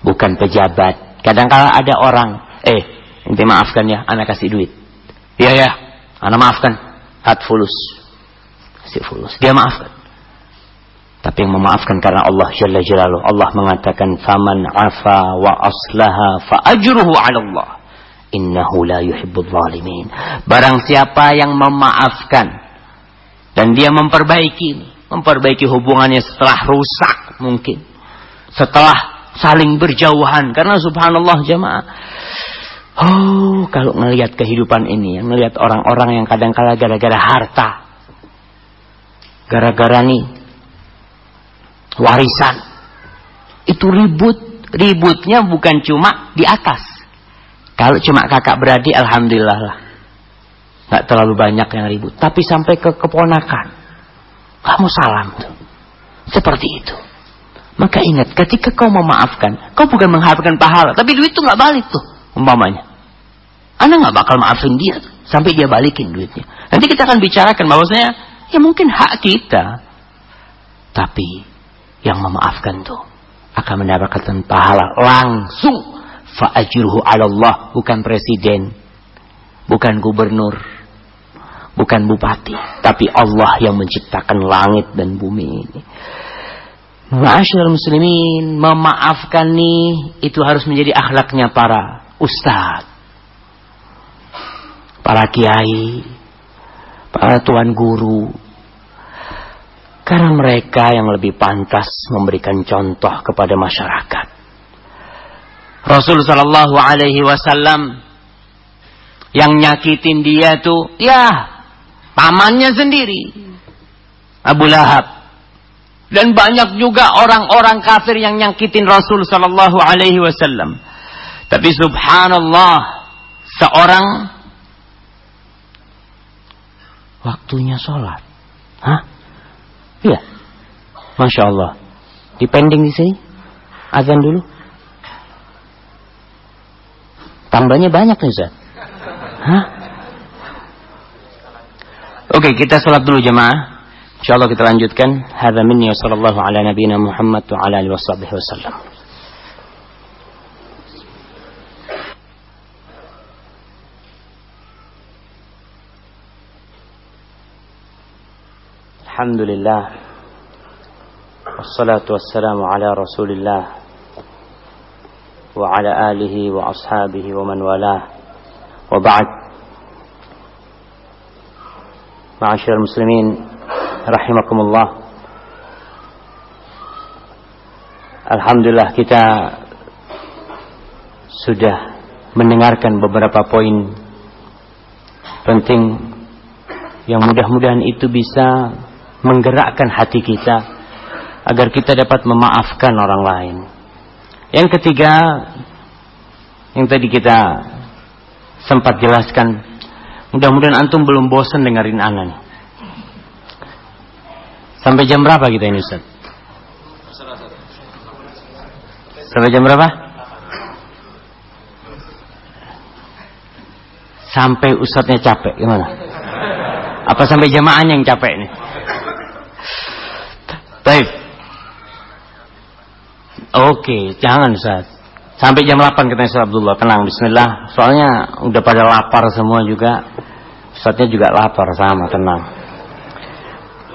Bukan pejabat. Kadang-kala ada orang, eh, inti maafkan ya, anak kasih duit. Iya ya, anak maafkan. Hat fulus. Kasih fulus. Dia maafkan. Tapi yang memaafkan karena Allah Jalla Jalaluh. Allah mengatakan, Faman afa wa aslaha fa ajruhu ala Allah. Innahu la yuhibbul zalimin. Barang siapa yang memaafkan. Dan dia memperbaiki. Memperbaiki hubungannya setelah rusak mungkin. Setelah saling berjauhan. Karena subhanallah jamaah. Oh, kalau melihat kehidupan ini, melihat orang-orang yang kadang-kala gara-gara harta, gara-gara nih warisan, itu ribut, ributnya bukan cuma di atas. Kalau cuma kakak beradik, alhamdulillah lah, nggak terlalu banyak yang ribut. Tapi sampai ke keponakan, kamu salam tuh, seperti itu. Maka ingat, ketika kau memaafkan, kau bukan mengharapkan pahala, tapi duit itu nggak balik tuh, umpamanya. Anda nggak bakal maafin dia sampai dia balikin duitnya. Nanti kita akan bicarakan bahwasanya ya mungkin hak kita. Tapi yang memaafkan tuh akan mendapatkan pahala langsung. Fa'ajruhu ala Allah. Bukan presiden. Bukan gubernur. Bukan bupati. Tapi Allah yang menciptakan langit dan bumi ini. Ma'asyar muslimin. Memaafkan nih. Itu harus menjadi akhlaknya para ustadz para kiai, para tuan guru. Karena mereka yang lebih pantas memberikan contoh kepada masyarakat. Rasul Shallallahu Alaihi Wasallam yang nyakitin dia tuh, ya pamannya sendiri, Abu Lahab. Dan banyak juga orang-orang kafir yang nyakitin Rasul Shallallahu Alaihi Wasallam. Tapi Subhanallah, seorang waktunya sholat. Hah? Iya. Masya Allah. Dipending di sini. Azan dulu. Tambahnya banyak nih Ustaz. Hah? Oke, kita sholat dulu jemaah. InsyaAllah kita lanjutkan. Hadha minni wa sallallahu ala nabina Muhammad wa ala alihi wa sahbihi wa sallam. الحمد لله والصلاة والسلام على رسول الله وعلى آله وأصحابه ومن والاه وبعد معاشر المسلمين رحمكم rahimakumullah. Alhamdulillah kita sudah mendengarkan beberapa poin penting yang mudah-mudahan itu bisa menggerakkan hati kita agar kita dapat memaafkan orang lain. Yang ketiga yang tadi kita sempat jelaskan, mudah-mudahan antum belum bosan dengerin anan. Sampai jam berapa kita ini Ustaz? Sampai jam berapa? Sampai Ustadznya capek, gimana? Apa sampai jamaahnya yang capek nih? Baik. Oke, jangan Ustaz. Sampai jam 8 kita Ustaz Abdullah. Tenang, bismillah. Soalnya udah pada lapar semua juga. Ustaznya juga lapar sama, tenang.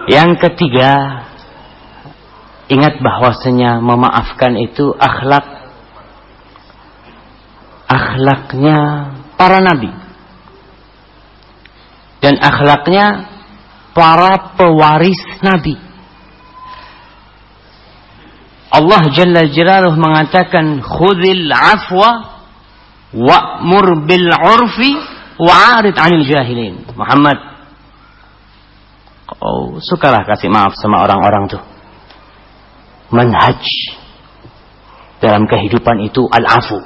Yang ketiga, ingat bahwasanya memaafkan itu akhlak akhlaknya para nabi dan akhlaknya para pewaris nabi. Allah Jalla Jalaluh mengatakan khudhil afwa wa'mur bil urfi wa'arid 'anil jahilin. Muhammad Oh, sukalah kasih maaf sama orang-orang tuh. Manhaj dalam kehidupan itu al-afu.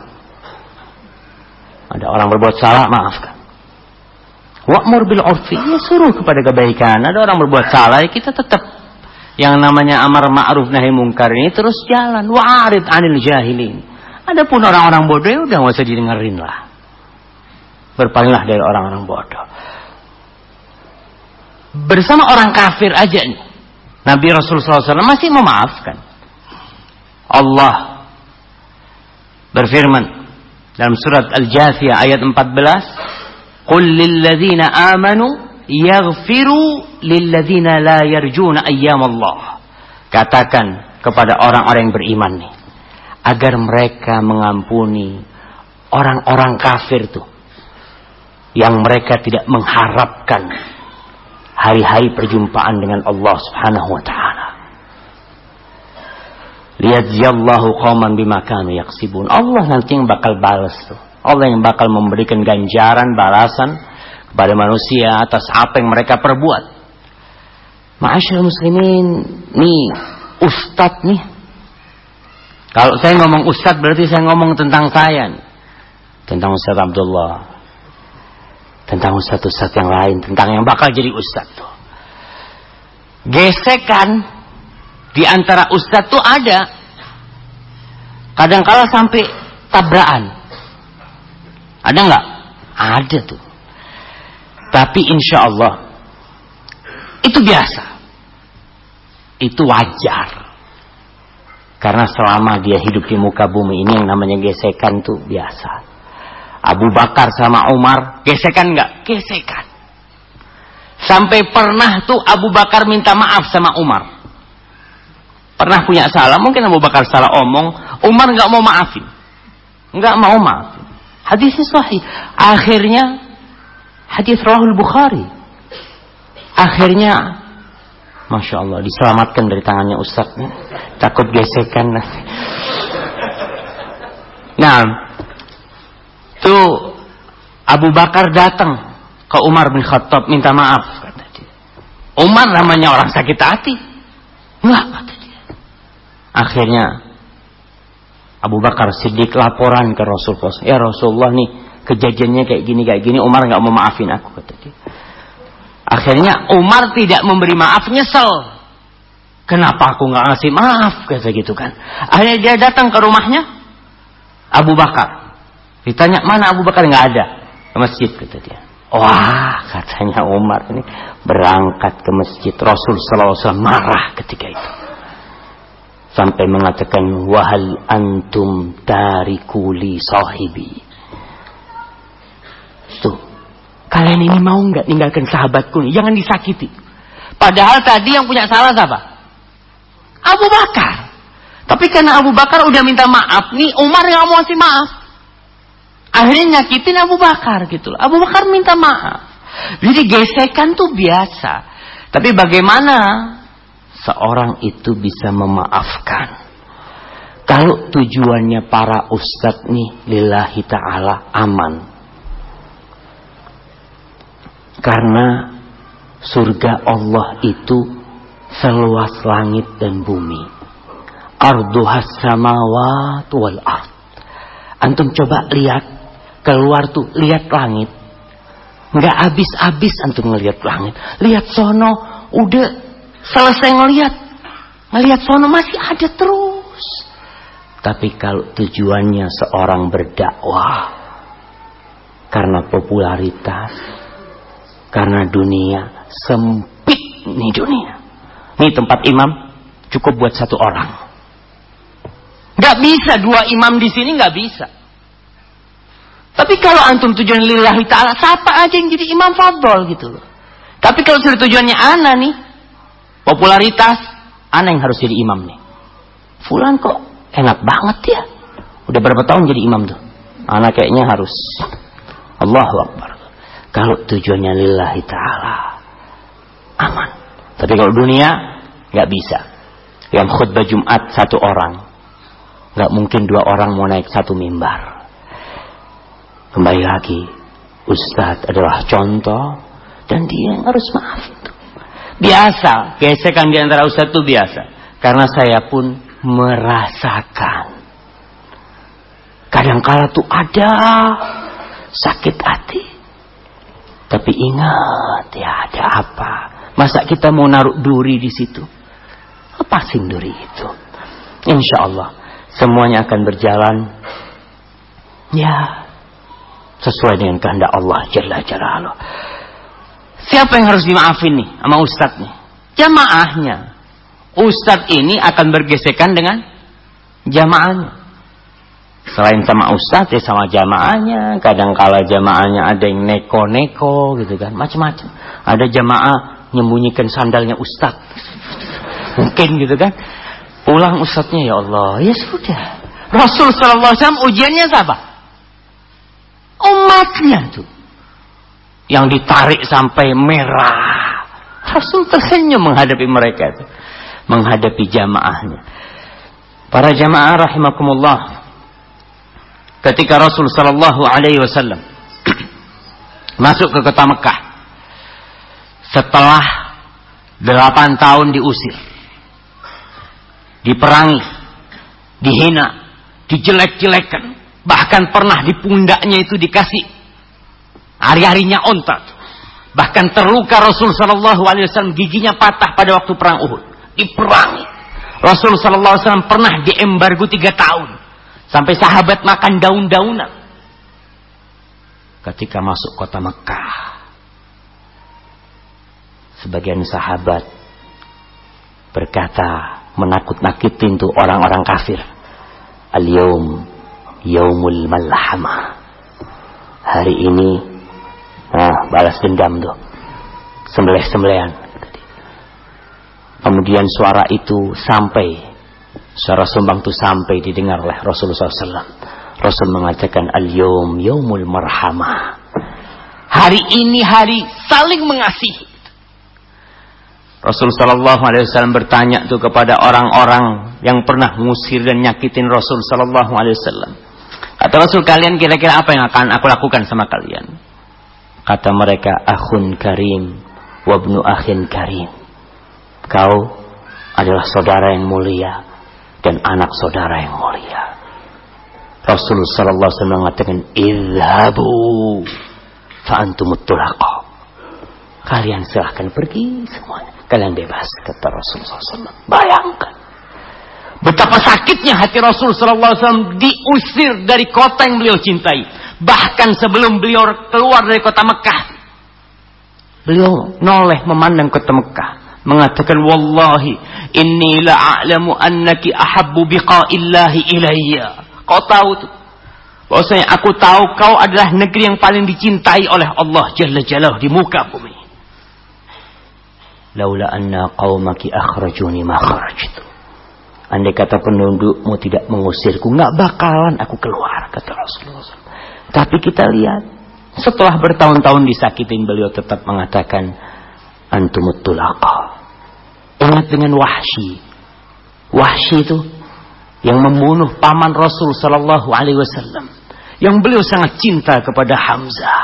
Ada orang berbuat salah, maafkan. Wa'mur bil urfi, ya suruh kepada kebaikan. Ada orang berbuat salah, ya kita tetap yang namanya amar ma'ruf nahi mungkar ini terus jalan. Wa'arid anil jahilin. Adapun orang-orang bodoh ya udah nggak usah didengerin lah. Berpalinglah dari orang-orang bodoh. Bersama orang kafir aja nih. Nabi Rasulullah SAW masih memaafkan. Allah berfirman dalam surat Al-Jathiyah ayat 14, "Qul lilladzina amanu yaghfiru lilladzina la yarjuna ayyam Allah." Katakan kepada orang-orang yang beriman nih, agar mereka mengampuni orang-orang kafir tuh yang mereka tidak mengharapkan hari-hari perjumpaan dengan Allah Subhanahu wa taala. Lihat Yallahu qauman bima kanu yaksibun. Allah nanti yang bakal balas tuh. Allah yang bakal memberikan ganjaran balasan kepada manusia atas apa yang mereka perbuat. Ma'asyil muslimin, nih ustad nih. Kalau saya ngomong ustad berarti saya ngomong tentang saya. Tentang Ustaz Abdullah tentang ustadz-ustadz yang lain, tentang yang bakal jadi ustadz tuh. Gesekan di antara ustadz tuh ada. Kadang-kala sampai tabrakan. Ada nggak? Ada tuh. Tapi insya Allah itu biasa. Itu wajar. Karena selama dia hidup di muka bumi ini yang namanya gesekan tuh biasa. Abu Bakar sama Umar gesekan nggak? Gesekan. Sampai pernah tuh Abu Bakar minta maaf sama Umar. Pernah punya salah, mungkin Abu Bakar salah omong, Umar nggak mau maafin, nggak mau maafin. Hadisnya sahih. Akhirnya hadis Rahul Bukhari. Akhirnya Masya Allah diselamatkan dari tangannya Ustaz takut gesekan [laughs] nah Tuh Abu Bakar datang ke Umar bin Khattab minta maaf kata dia. Umar namanya orang sakit hati. Enggak kata dia. Akhirnya Abu Bakar Siddiq laporan ke Rasulullah. Ya Rasulullah nih kejadiannya kayak gini kayak gini Umar nggak mau maafin aku kata dia. Akhirnya Umar tidak memberi maaf nyesel. Kenapa aku nggak ngasih maaf kata gitu kan. Akhirnya dia datang ke rumahnya Abu Bakar. Ditanya mana Abu Bakar nggak ada ke masjid kata dia. Wah katanya Umar ini berangkat ke masjid Rasul SAW marah ketika itu sampai mengatakan wahal antum tarikuli sahibi. Tuh kalian ini mau nggak ninggalkan sahabatku nih? Jangan disakiti. Padahal tadi yang punya salah siapa? Abu Bakar. Tapi karena Abu Bakar udah minta maaf nih, Umar nggak mau kasih maaf. Akhirnya nyakitin Abu Bakar gitu. Abu Bakar minta maaf. Jadi gesekan tuh biasa. Tapi bagaimana seorang itu bisa memaafkan? Kalau tujuannya para ustadz nih lillahi ta'ala aman. Karena surga Allah itu seluas langit dan bumi. Arduhas samawat wal ard. Antum coba lihat keluar tuh lihat langit. Nggak habis-habis antum ngelihat langit. Lihat sono udah selesai ngelihat. Ngelihat sono masih ada terus. Tapi kalau tujuannya seorang berdakwah karena popularitas karena dunia sempit nih dunia. Nih tempat imam cukup buat satu orang. Nggak bisa dua imam di sini nggak bisa tapi kalau antum tujuan lillahi ta'ala, siapa aja yang jadi imam fadol gitu loh. Tapi kalau sudah tujuannya ana nih, popularitas, ana yang harus jadi imam nih. Fulan kok enak banget ya. Udah berapa tahun jadi imam tuh? Ana kayaknya harus. Allahu Akbar. Kalau tujuannya lillahi ta'ala, aman. Tapi kalau dunia, nggak bisa. Yang khutbah Jumat satu orang. nggak mungkin dua orang mau naik satu mimbar. Kembali lagi, Ustadz adalah contoh dan dia yang harus maaf. Biasa, gesekan di antara Ustadz itu biasa. Karena saya pun merasakan. Kadangkala tuh ada sakit hati. Tapi ingat ya ada apa? Masa kita mau naruh duri di situ? Lepasin duri itu. Insya Allah semuanya akan berjalan ya sesuai dengan kehendak Allah Jalla Jalla. Siapa yang harus dimaafin nih sama ustadz nih? Jamaahnya. Ustadz ini akan bergesekan dengan jamaahnya. Selain sama ustadz ya sama jamaahnya. Kadang kala jamaahnya ada yang neko-neko gitu kan. Macam-macam. Ada jamaah nyembunyikan sandalnya ustadz. [laughs] Mungkin gitu kan. Pulang ustadznya ya Allah. Ya sudah. Rasul Sallallahu Alaihi Wasallam ujiannya siapa? Umatnya tuh. Yang ditarik sampai merah. Rasul tersenyum menghadapi mereka itu. Menghadapi jamaahnya. Para jamaah rahimakumullah ketika Rasul Shallallahu Alaihi Wasallam [clears throat] masuk ke kota Mekah setelah delapan tahun diusir, diperangi, dihina, dijelek-jelekan, bahkan pernah di pundaknya itu dikasih hari-harinya onta, bahkan terluka Rasul Shallallahu Alaihi Wasallam giginya patah pada waktu perang Uhud, diperangi. Rasul Shallallahu Alaihi Wasallam pernah diembargo tiga tahun Sampai sahabat makan daun-daunan. Ketika masuk kota Mekah. Sebagian sahabat berkata menakut-nakitin tuh orang-orang kafir. Al-yawm yaumul malhamah. Hari ini nah, balas dendam tuh. Sembelih-sembelihan. Kemudian suara itu sampai Suara sumbang itu sampai didengar oleh Rasulullah SAW. Rasul mengatakan al-yawm yawmul marhamah. Hari ini hari saling mengasihi. Rasul Sallallahu Alaihi Wasallam bertanya tuh kepada orang-orang yang pernah mengusir dan nyakitin Rasul Sallallahu Alaihi Wasallam. Kata Rasul kalian kira-kira apa yang akan aku lakukan sama kalian? Kata mereka akhun karim wabnu akhin karim. Kau adalah saudara yang mulia dan anak saudara yang mulia. Rasulullah sallallahu alaihi wasallam mengatakan, "Idhabu fa antumut Kalian silahkan pergi semuanya. Kalian bebas kata Rasulullah SAW. Bayangkan. Betapa sakitnya hati Rasul Sallallahu Alaihi Wasallam diusir dari kota yang beliau cintai. Bahkan sebelum beliau keluar dari kota Mekah, beliau noleh memandang kota Mekah mengatakan wallahi inni la'alamu annaki ahabbu biqa'illahi ilayya. Kau tahu tuh bahwasanya aku tahu kau adalah negeri yang paling dicintai oleh Allah Jalla Jalaluhu di muka bumi. Laula anna qaumaki akhrajuni ma kharajtu andai kata pendudukmu tidak mengusirku nggak bakalan aku keluar kata Rasulullah tapi kita lihat setelah bertahun-tahun disakitin beliau tetap mengatakan antumut. Ingat dengan Wahsy. Wahsy itu yang membunuh paman Rasul sallallahu alaihi wasallam. Yang beliau sangat cinta kepada Hamzah.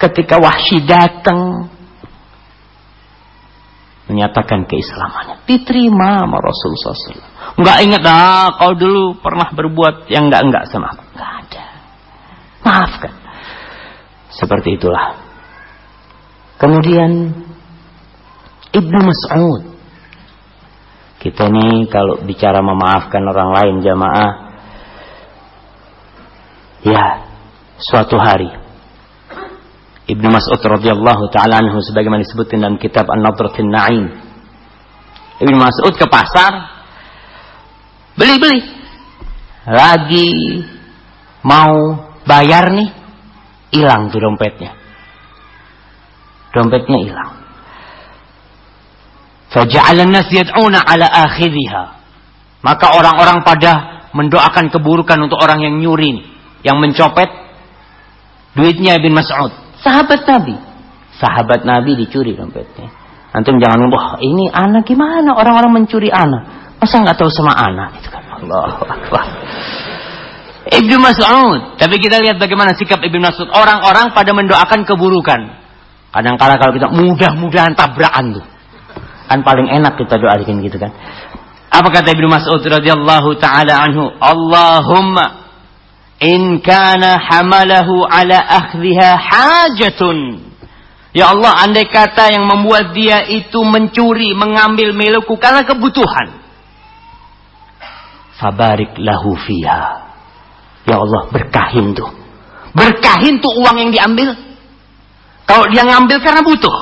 Ketika Wahsy datang menyatakan keislamannya, diterima sama Rasul SAW. Enggak ingat ah kau dulu pernah berbuat yang enggak enggak sama aku. Ada. Maafkan. Seperti itulah. Kemudian Ibnu Mas'ud. Kita ini kalau bicara memaafkan orang lain jamaah, ya suatu hari Ibnu Mas'ud radhiyallahu taala anhu sebagaimana disebutkan dalam kitab An-Nadratin Na'im. Ibnu Mas'ud ke pasar beli-beli. Lagi mau bayar nih, hilang tuh dompetnya. Dompetnya hilang. Faja'alan nas yad'una ala akhidhiha. Maka orang-orang pada mendoakan keburukan untuk orang yang nyuri, yang mencopet duitnya Ibn Mas'ud. Sahabat Nabi. Sahabat Nabi dicuri dompetnya. Antum jangan wah ini anak gimana orang-orang mencuri anak. Masa nggak tahu sama anak itu kan Allah Akbar. Ibnu Mas'ud. Tapi kita lihat bagaimana sikap Ibnu Mas'ud. Orang-orang pada mendoakan keburukan. Kadang-kala kalau kita mudah-mudahan tabrakan tuh. Kan paling enak kita doakan gitu kan. Apa kata Ibnu Mas'ud radhiyallahu taala anhu? Allahumma in kana hamalahu ala akhdhiha hajatun Ya Allah, andai kata yang membuat dia itu mencuri, mengambil milikku karena kebutuhan. Fabarik lahu fiha. Ya Allah, berkahin tuh. Berkahin tuh uang yang diambil. Kalau dia ngambil karena butuh.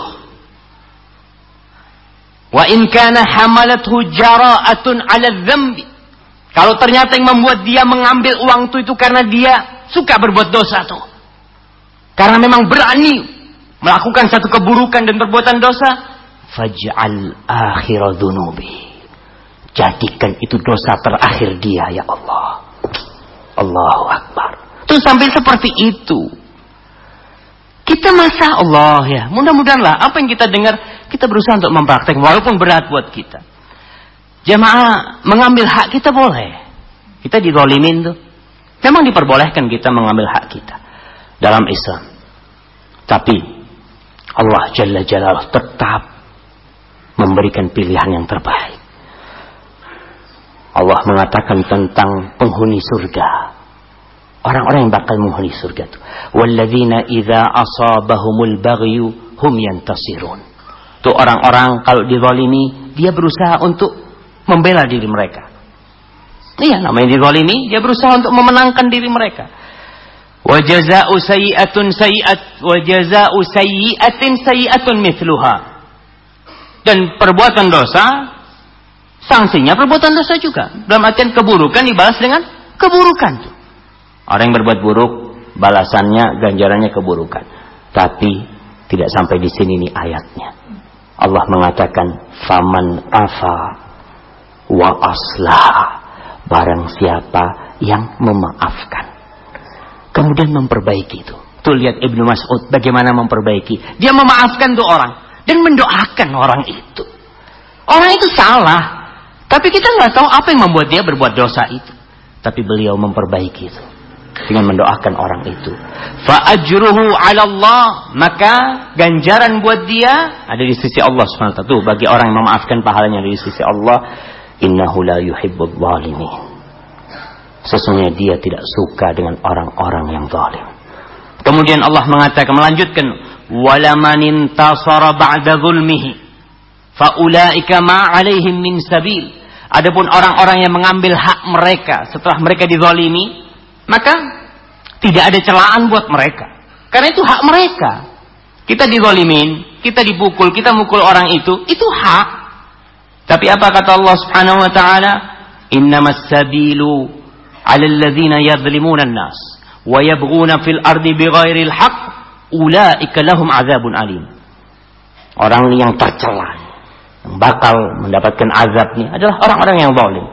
Wa in kana hamalathu jara'atun 'ala dzambi. Kalau ternyata yang membuat dia mengambil uang itu itu karena dia suka berbuat dosa tuh. Karena memang berani melakukan satu keburukan dan perbuatan dosa, faj'al akhir dhunubi. Jadikan itu dosa terakhir dia ya Allah. Allahu Akbar. Terus sampai seperti itu. Kita masa Allah ya. Mudah-mudahanlah apa yang kita dengar kita berusaha untuk mempraktek walaupun berat buat kita. Jamaah mengambil hak kita boleh. Kita didolimin tuh. Memang diperbolehkan kita mengambil hak kita dalam Islam. Tapi Allah Jalla Jalaluh tetap memberikan pilihan yang terbaik. Allah mengatakan tentang penghuni surga. Orang-orang yang bakal menghuni surga itu. Walladzina idza asabahumul baghyu hum yantasirun. Itu orang-orang kalau dizalimi dia berusaha untuk membela diri mereka. Iya, namanya dizalimi, dia berusaha untuk memenangkan diri mereka. Wajaza'u sayi'atun sayi'at wajaza'u sayi'atin sayi'atun mithluha. Dan perbuatan dosa sanksinya perbuatan dosa juga. Dalam artian keburukan dibalas dengan keburukan. Orang yang berbuat buruk balasannya ganjarannya keburukan. Tapi tidak sampai di sini nih ayatnya. Allah mengatakan faman afa wa aslah barang siapa yang memaafkan kemudian memperbaiki itu. Tuh lihat Ibnu Mas'ud bagaimana memperbaiki. Dia memaafkan tuh orang dan mendoakan orang itu. Orang itu salah, tapi kita nggak tahu apa yang membuat dia berbuat dosa itu. Tapi beliau memperbaiki itu dengan mendoakan orang itu. Fa'ajruhu 'ala Allah, maka ganjaran buat dia ada di sisi Allah Subhanahu Tuh bagi orang yang memaafkan pahalanya di sisi Allah. Innahu la yuhibbul zalimin. Sesungguhnya dia tidak suka dengan orang-orang yang zalim. Kemudian Allah mengatakan melanjutkan, "Walaman intasara ba'da zulmihi faulaika ma 'alaihim min sabil." Adapun orang-orang yang mengambil hak mereka setelah mereka dizalimi, maka tidak ada celaan buat mereka. Karena itu hak mereka. Kita dizalimin, kita dipukul, kita mukul orang itu, itu hak. Tapi apa kata Allah Subhanahu wa taala? Innamas sabilu 'ala alladhina yadhlimuna an-nas wa yabghuna fil ardi bighairi al-haq ulaika lahum adzabun alim. Orang yang tercela yang bakal mendapatkan azab ini adalah orang-orang yang zalim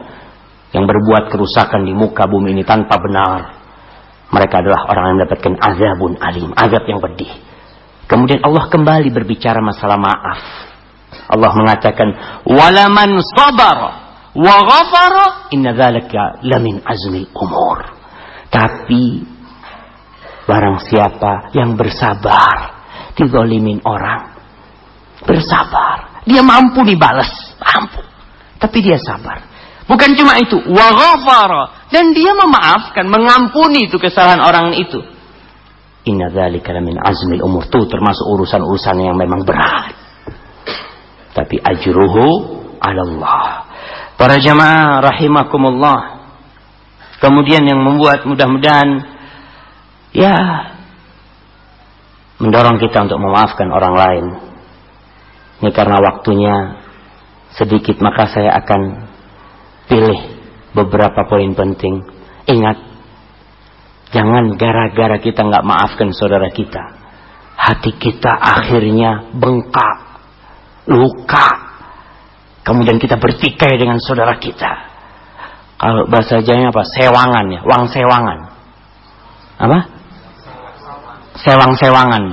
yang berbuat kerusakan di muka bumi ini tanpa benar. Mereka adalah orang yang mendapatkan azabun alim, azab yang pedih. Kemudian Allah kembali berbicara masalah maaf. Allah mengatakan, "Walaman sabar wa ghafara inna dzalika lamin azmil umur. Tapi barang siapa yang bersabar dizalimin orang bersabar, dia mampu dibalas, mampu. Tapi dia sabar. Bukan cuma itu, wa ghafara dan dia memaafkan, mengampuni itu kesalahan orang itu. Inna dzalika lamin azmil umur. Itu termasuk urusan-urusan yang memang berat. Tapi ajruhu 'ala Allah. Para jamaah rahimakumullah. Kemudian yang membuat mudah-mudahan ya mendorong kita untuk memaafkan orang lain. Ini karena waktunya sedikit maka saya akan pilih beberapa poin penting. Ingat, jangan gara-gara kita nggak maafkan saudara kita, hati kita akhirnya bengkak, luka, Kemudian kita bertikai dengan saudara kita. Kalau bahasa apa? Sewangan ya, wang sewangan. Apa? Sewang-sewangan.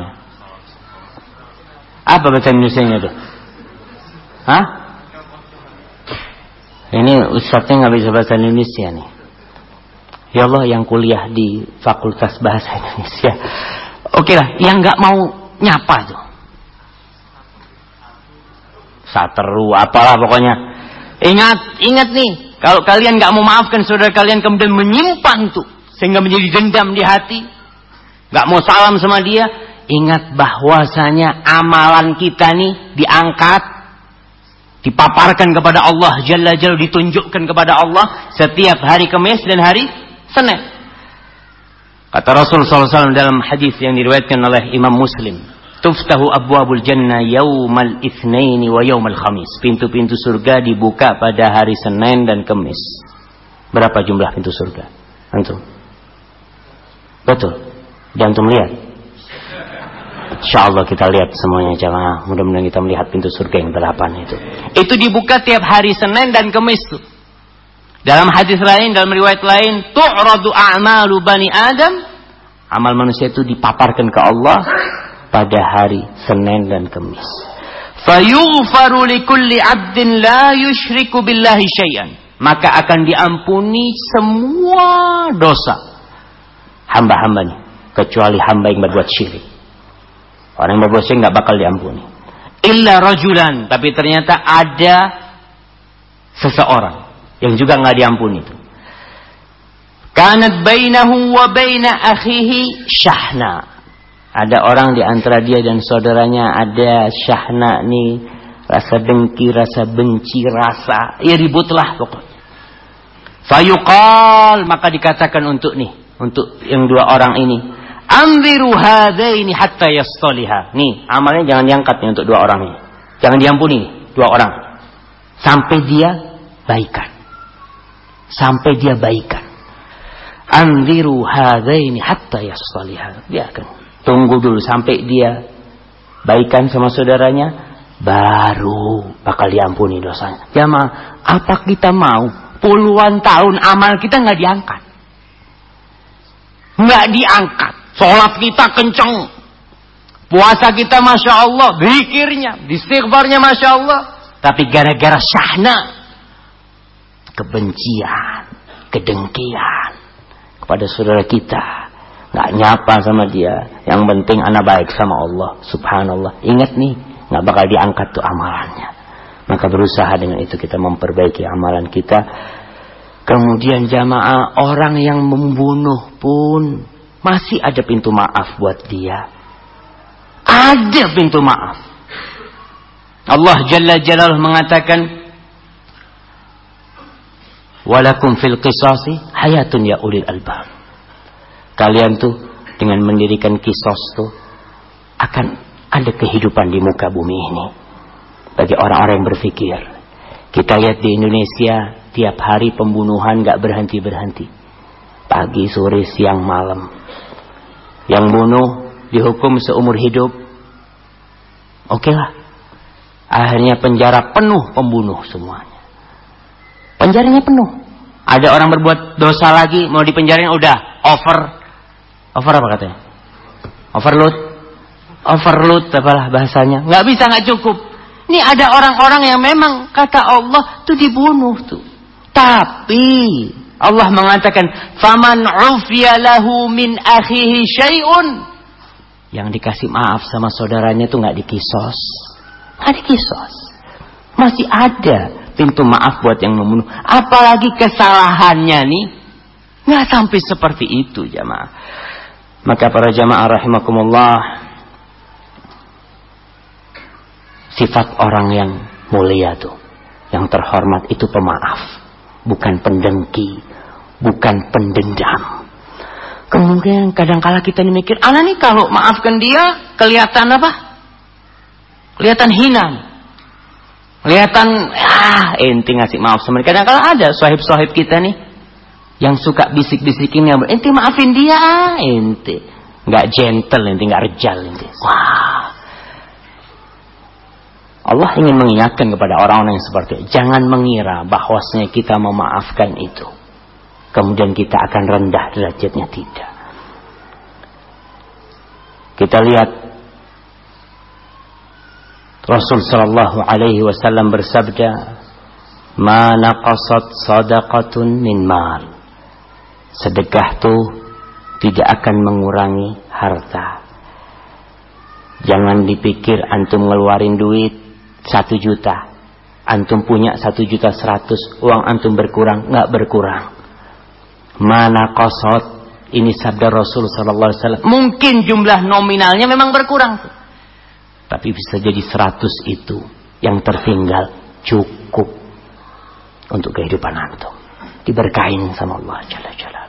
Apa bahasa Indonesia-nya itu? Hah? Ini ustadznya nggak bisa bahasa Indonesia nih. Ya Allah yang kuliah di Fakultas Bahasa Indonesia. Oke lah, yang nggak mau nyapa tuh sateru, apalah pokoknya. Ingat, ingat nih, kalau kalian nggak mau maafkan saudara kalian kemudian menyimpan tuh sehingga menjadi dendam di hati, nggak mau salam sama dia, ingat bahwasanya amalan kita nih diangkat dipaparkan kepada Allah Jalla Jalla ditunjukkan kepada Allah setiap hari Kamis dan hari Senin. Kata Rasul SAW dalam hadis yang diriwayatkan oleh Imam Muslim, tuftahu abwabul jannah yaumal itsnaini wa yaumal khamis. Pintu-pintu surga dibuka pada hari Senin dan Kamis. Berapa jumlah pintu surga? Antum? Betul. Dan antum lihat? Insya Allah kita lihat semuanya jamaah. Mudah-mudahan kita melihat pintu surga yang delapan itu. Itu dibuka tiap hari Senin dan Kamis. Dalam hadis lain, dalam riwayat lain, tu'radu a'malu bani Adam. Amal manusia itu dipaparkan ke Allah pada hari Senin dan Kamis. Fayughfaru likulli 'abdin la yushriku billahi syai'an. Maka akan diampuni semua dosa hamba-hambanya kecuali hamba yang berbuat syirik. Orang yang berbuat syirik nggak bakal diampuni. Illa rajulan, tapi ternyata ada seseorang yang juga nggak diampuni itu. Kanat bainahu wa baina akhihi syahna. Ada orang di antara dia dan saudaranya ada syahna nih rasa dengki, rasa benci, rasa ya ributlah pokoknya. Fayuqal maka dikatakan untuk nih, untuk yang dua orang ini, Ambiru hadaini hatta yastaliha. Nih, amalnya jangan diangkat nih untuk dua orang ini. Jangan diampuni dua orang. Sampai dia baikan sampai dia baikan. Anziru hadaini hatta yasaliha. Dia akan tunggu dulu sampai dia baikan sama saudaranya baru bakal diampuni dosanya. Jamaah, apa kita mau puluhan tahun amal kita nggak diangkat? Nggak diangkat. Sholat kita kenceng. Puasa kita Masya Allah. Zikirnya, istighfarnya Masya Allah. Tapi gara-gara syahna kebencian, kedengkian kepada saudara kita. Nggak nyapa sama dia. Yang penting anak baik sama Allah. Subhanallah. Ingat nih, nggak bakal diangkat tuh amalannya. Maka berusaha dengan itu kita memperbaiki amalan kita. Kemudian jamaah orang yang membunuh pun masih ada pintu maaf buat dia. Ada pintu maaf. Allah Jalla Jalaluh mengatakan Walakum fil qisasi hayatun ya ulil albab. Kalian tuh dengan mendirikan kisos tuh akan ada kehidupan di muka bumi ini. Bagi orang-orang yang berpikir. Kita lihat di Indonesia tiap hari pembunuhan gak berhenti-berhenti. Pagi, sore, siang, malam. Yang bunuh dihukum seumur hidup. Oke okay lah. Akhirnya penjara penuh pembunuh semuanya. Penjaranya penuh. Ada orang berbuat dosa lagi, mau dipenjarain udah over. Over apa katanya? Overload. Overload apalah bahasanya. Nggak bisa, nggak cukup. Ini ada orang-orang yang memang kata Allah tuh dibunuh tuh. Tapi Allah mengatakan, "Faman 'ufiya min akhihi syai'un." Yang dikasih maaf sama saudaranya tuh nggak dikisos. Nggak dikisos. Masih ada pintu maaf buat yang membunuh. Apalagi kesalahannya nih. Nggak sampai seperti itu jamaah. Maka para jamaah rahimakumullah. Sifat orang yang mulia tuh. Yang terhormat itu pemaaf. Bukan pendengki. Bukan pendendam. Kemudian kadang-kala kita mikir, anak nih kalau maafkan dia kelihatan apa? Kelihatan hina. Kelihatan, ah ente ngasih maaf sama dia. Kadang kadang ada sahib-sahib kita nih yang suka bisik-bisikin yang ente maafin dia, ente nggak gentle, ente nggak rejal, ente. Wah, Allah ingin mengingatkan kepada orang-orang yang seperti itu. Jangan mengira bahwasanya kita memaafkan itu. Kemudian kita akan rendah derajatnya. Tidak. Kita lihat Rasul sallallahu alaihi wasallam bersabda, "Ma naqasat sadaqatun min mal." Sedekah tuh tidak akan mengurangi harta. Jangan dipikir antum ngeluarin duit satu juta. Antum punya satu juta seratus, uang antum berkurang, nggak berkurang. Mana kosot Ini sabda Rasul sallallahu alaihi wasallam. Mungkin jumlah nominalnya memang berkurang. Tapi bisa jadi 100 itu yang tertinggal cukup untuk kehidupan antum. Diberkahin sama Allah Jalla Jalla.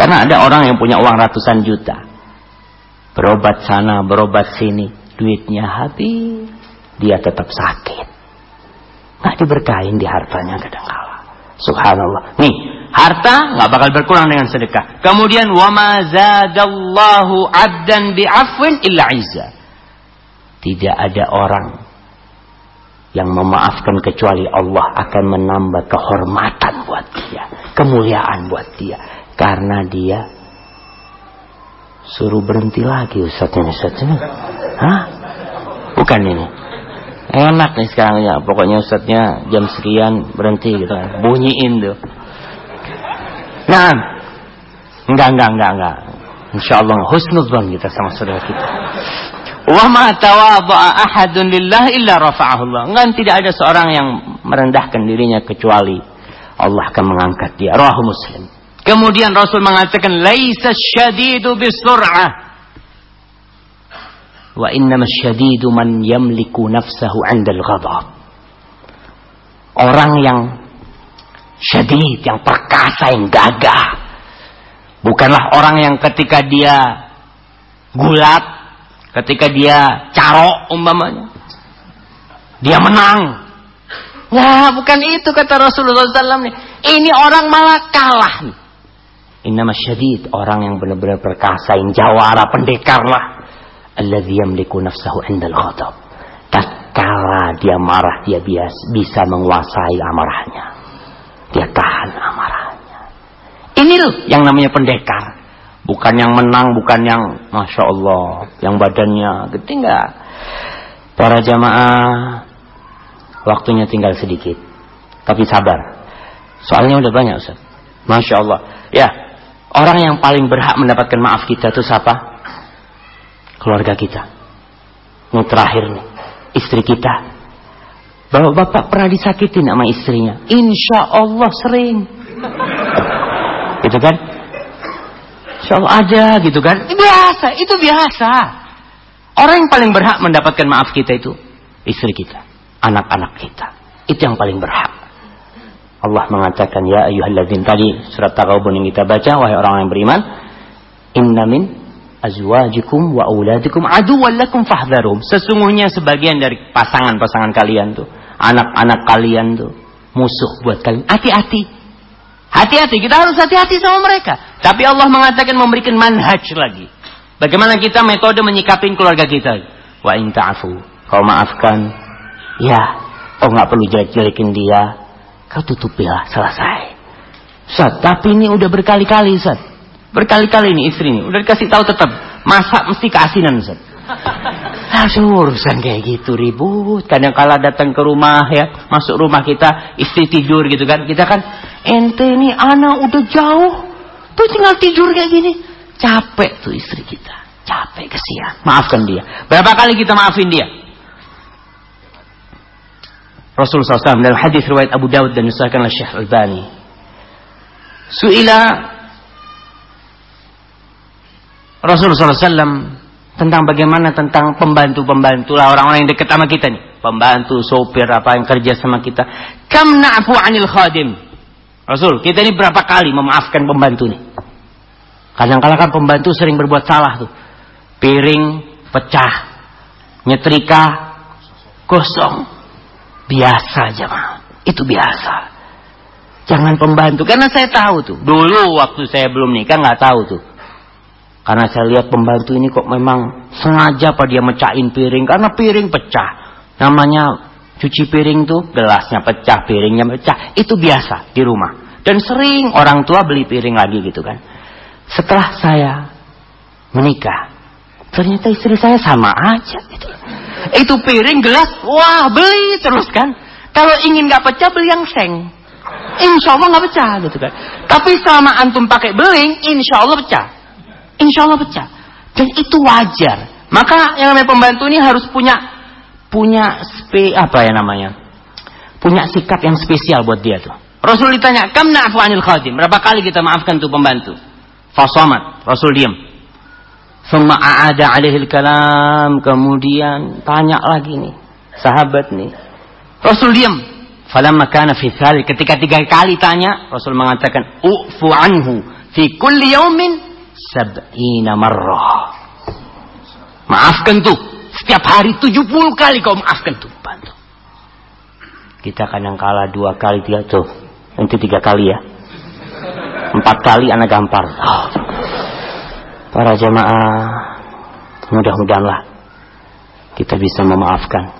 Karena ada orang yang punya uang ratusan juta. Berobat sana, berobat sini. Duitnya habis. Dia tetap sakit. Nggak diberkahin di hartanya kadang-kala. Subhanallah. Nih, harta nggak bakal berkurang dengan sedekah. Kemudian wama zadallahu abdan bi'afwin illa izza. Tidak ada orang yang memaafkan kecuali Allah akan menambah kehormatan buat dia, kemuliaan buat dia karena dia suruh berhenti lagi ustadznya ustadznya. Hah? Bukan ini. Enak nih sekarang ya, pokoknya ustadznya jam sekian berhenti gitu kan. Bunyiin tuh. Nah, enggak enggak enggak enggak. Insya Allah husnudzon kita sama saudara kita. Wa ma tawadha'a ahadun lillah illa rafa'ahu Allah. Enggak tidak ada seorang yang merendahkan dirinya kecuali Allah akan mengangkat dia. Rawahu Muslim. Kemudian Rasul mengatakan laisa syadidu bisur'ah. Wa innama syadidu man yamliku nafsahu 'indal ghadab. Orang yang syadid, yang perkasa, yang gagah. Bukanlah orang yang ketika dia gulat, ketika dia carok umpamanya. Dia menang. Nah, bukan itu kata Rasulullah SAW. Ini orang malah kalah. Innama syadid, orang yang benar-benar perkasa, yang jawara, pendekar lah. Alladhi yamliku nafsahu indal ghadab. Tatkala dia marah, dia bias, bisa menguasai amarahnya. Dia tahan amarahnya. Ini loh yang namanya pendekar. Bukan yang menang, bukan yang Masya Allah. Yang badannya gede enggak. Para jamaah, waktunya tinggal sedikit. Tapi sabar. Soalnya udah banyak Ustaz. Masya Allah. Ya, orang yang paling berhak mendapatkan maaf kita itu siapa? Keluarga kita. Yang terakhir nih, istri kita. Bapak-bapak pernah disakitin sama istrinya. Insya Allah sering. Gitu kan? Insya Allah ada gitu kan. Biasa, itu biasa. Orang yang paling berhak mendapatkan maaf kita itu istri kita, anak-anak kita. Itu yang paling berhak. Allah mengatakan ya ayyuhalladzin tadi surat Taghabun yang kita baca wahai orang yang beriman inna min azwajikum wa auladikum aduwwan lakum fahdharum sesungguhnya sebagian dari pasangan-pasangan kalian tuh anak-anak kalian tuh musuh buat kalian. Hati-hati. Hati-hati. Kita harus hati-hati sama mereka. Tapi Allah mengatakan memberikan manhaj lagi. Bagaimana kita metode menyikapin keluarga kita? Wa in ta'fu. Kau maafkan. Ya. Oh nggak perlu jelek-jelekin dia Kau tutupilah, selesai. Ustaz, tapi ini udah berkali-kali Ustaz. Berkali-kali ini istri ini. Udah dikasih tahu tetap. Masak mesti keasinan Ustaz. [laughs] Langsung urusan kayak gitu ribut. Kadang kala datang ke rumah ya. Masuk rumah kita. Istri tidur gitu kan. Kita kan. Ente ini anak udah jauh. Tuh tinggal tidur kayak gini. Capek tuh istri kita. Capek kesian. Maafkan dia. Berapa kali kita maafin dia? Rasulullah SAW dalam hadis riwayat Abu Dawud dan disahkan oleh Syekh Al-Bani. Suila Rasulullah SAW tentang bagaimana tentang pembantu-pembantu lah orang-orang yang dekat sama kita nih. Pembantu, sopir, apa yang kerja sama kita. Kam na'fu anil khadim. Rasul, kita ini berapa kali memaafkan pembantu nih? Kadang-kadang kan pembantu sering berbuat salah tuh. Piring pecah, nyetrika kosong. Biasa jemaah. Itu biasa. Jangan pembantu. Karena saya tahu tuh. Dulu waktu saya belum nikah nggak tahu tuh. Karena saya lihat pembantu ini kok memang sengaja apa dia mecahin piring. Karena piring pecah. Namanya cuci piring tuh gelasnya pecah, piringnya pecah. Itu biasa di rumah. Dan sering orang tua beli piring lagi gitu kan. Setelah saya menikah. Ternyata istri saya sama aja gitu. Itu piring, gelas, wah beli terus kan. Kalau ingin nggak pecah beli yang seng. Insya Allah nggak pecah gitu kan. Tapi selama antum pakai beling, insya Allah pecah. Insya Allah pecah. Dan itu wajar. Maka yang namanya pembantu ini harus punya punya spe, apa ya namanya? Punya sikap yang spesial buat dia tuh. Rasul ditanya, "Kam na'fu 'anil khadim?" Berapa kali kita maafkan tuh pembantu? Fasomat. Rasul diam. Thumma a'ada alaihil kalam. Kemudian tanya lagi nih. Sahabat nih. Rasul diam. Falamma kana fi Ketika tiga kali tanya. Rasul mengatakan. U'fu anhu. Fi kulli yaumin. Sab'ina marrah. Maafkan tuh. Setiap hari 70 kali kau maafkan tuh. Bantu. Kita kadang kala dua kali tiga tuh. Nanti tiga kali ya. Empat kali anak gampar. Oh. Para jemaah. Mudah-mudahanlah. Kita bisa memaafkan.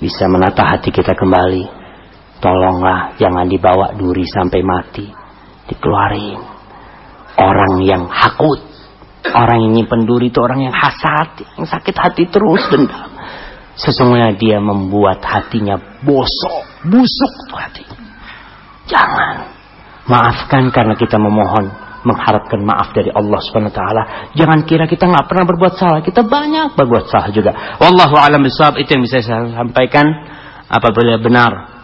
Bisa menata hati kita kembali. Tolonglah jangan dibawa duri sampai mati. Dikeluarin. Orang yang hakut. Orang yang nyimpen duri itu orang yang hasad. Yang sakit hati terus dendam. Sesungguhnya dia membuat hatinya bosok, busuk tuh hati. Jangan. Maafkan karena kita memohon, mengharapkan maaf dari Allah Subhanahu wa taala. Jangan kira kita nggak pernah berbuat salah. Kita banyak berbuat salah juga. Wallahu a'lam bishawab itu yang bisa saya sampaikan apabila benar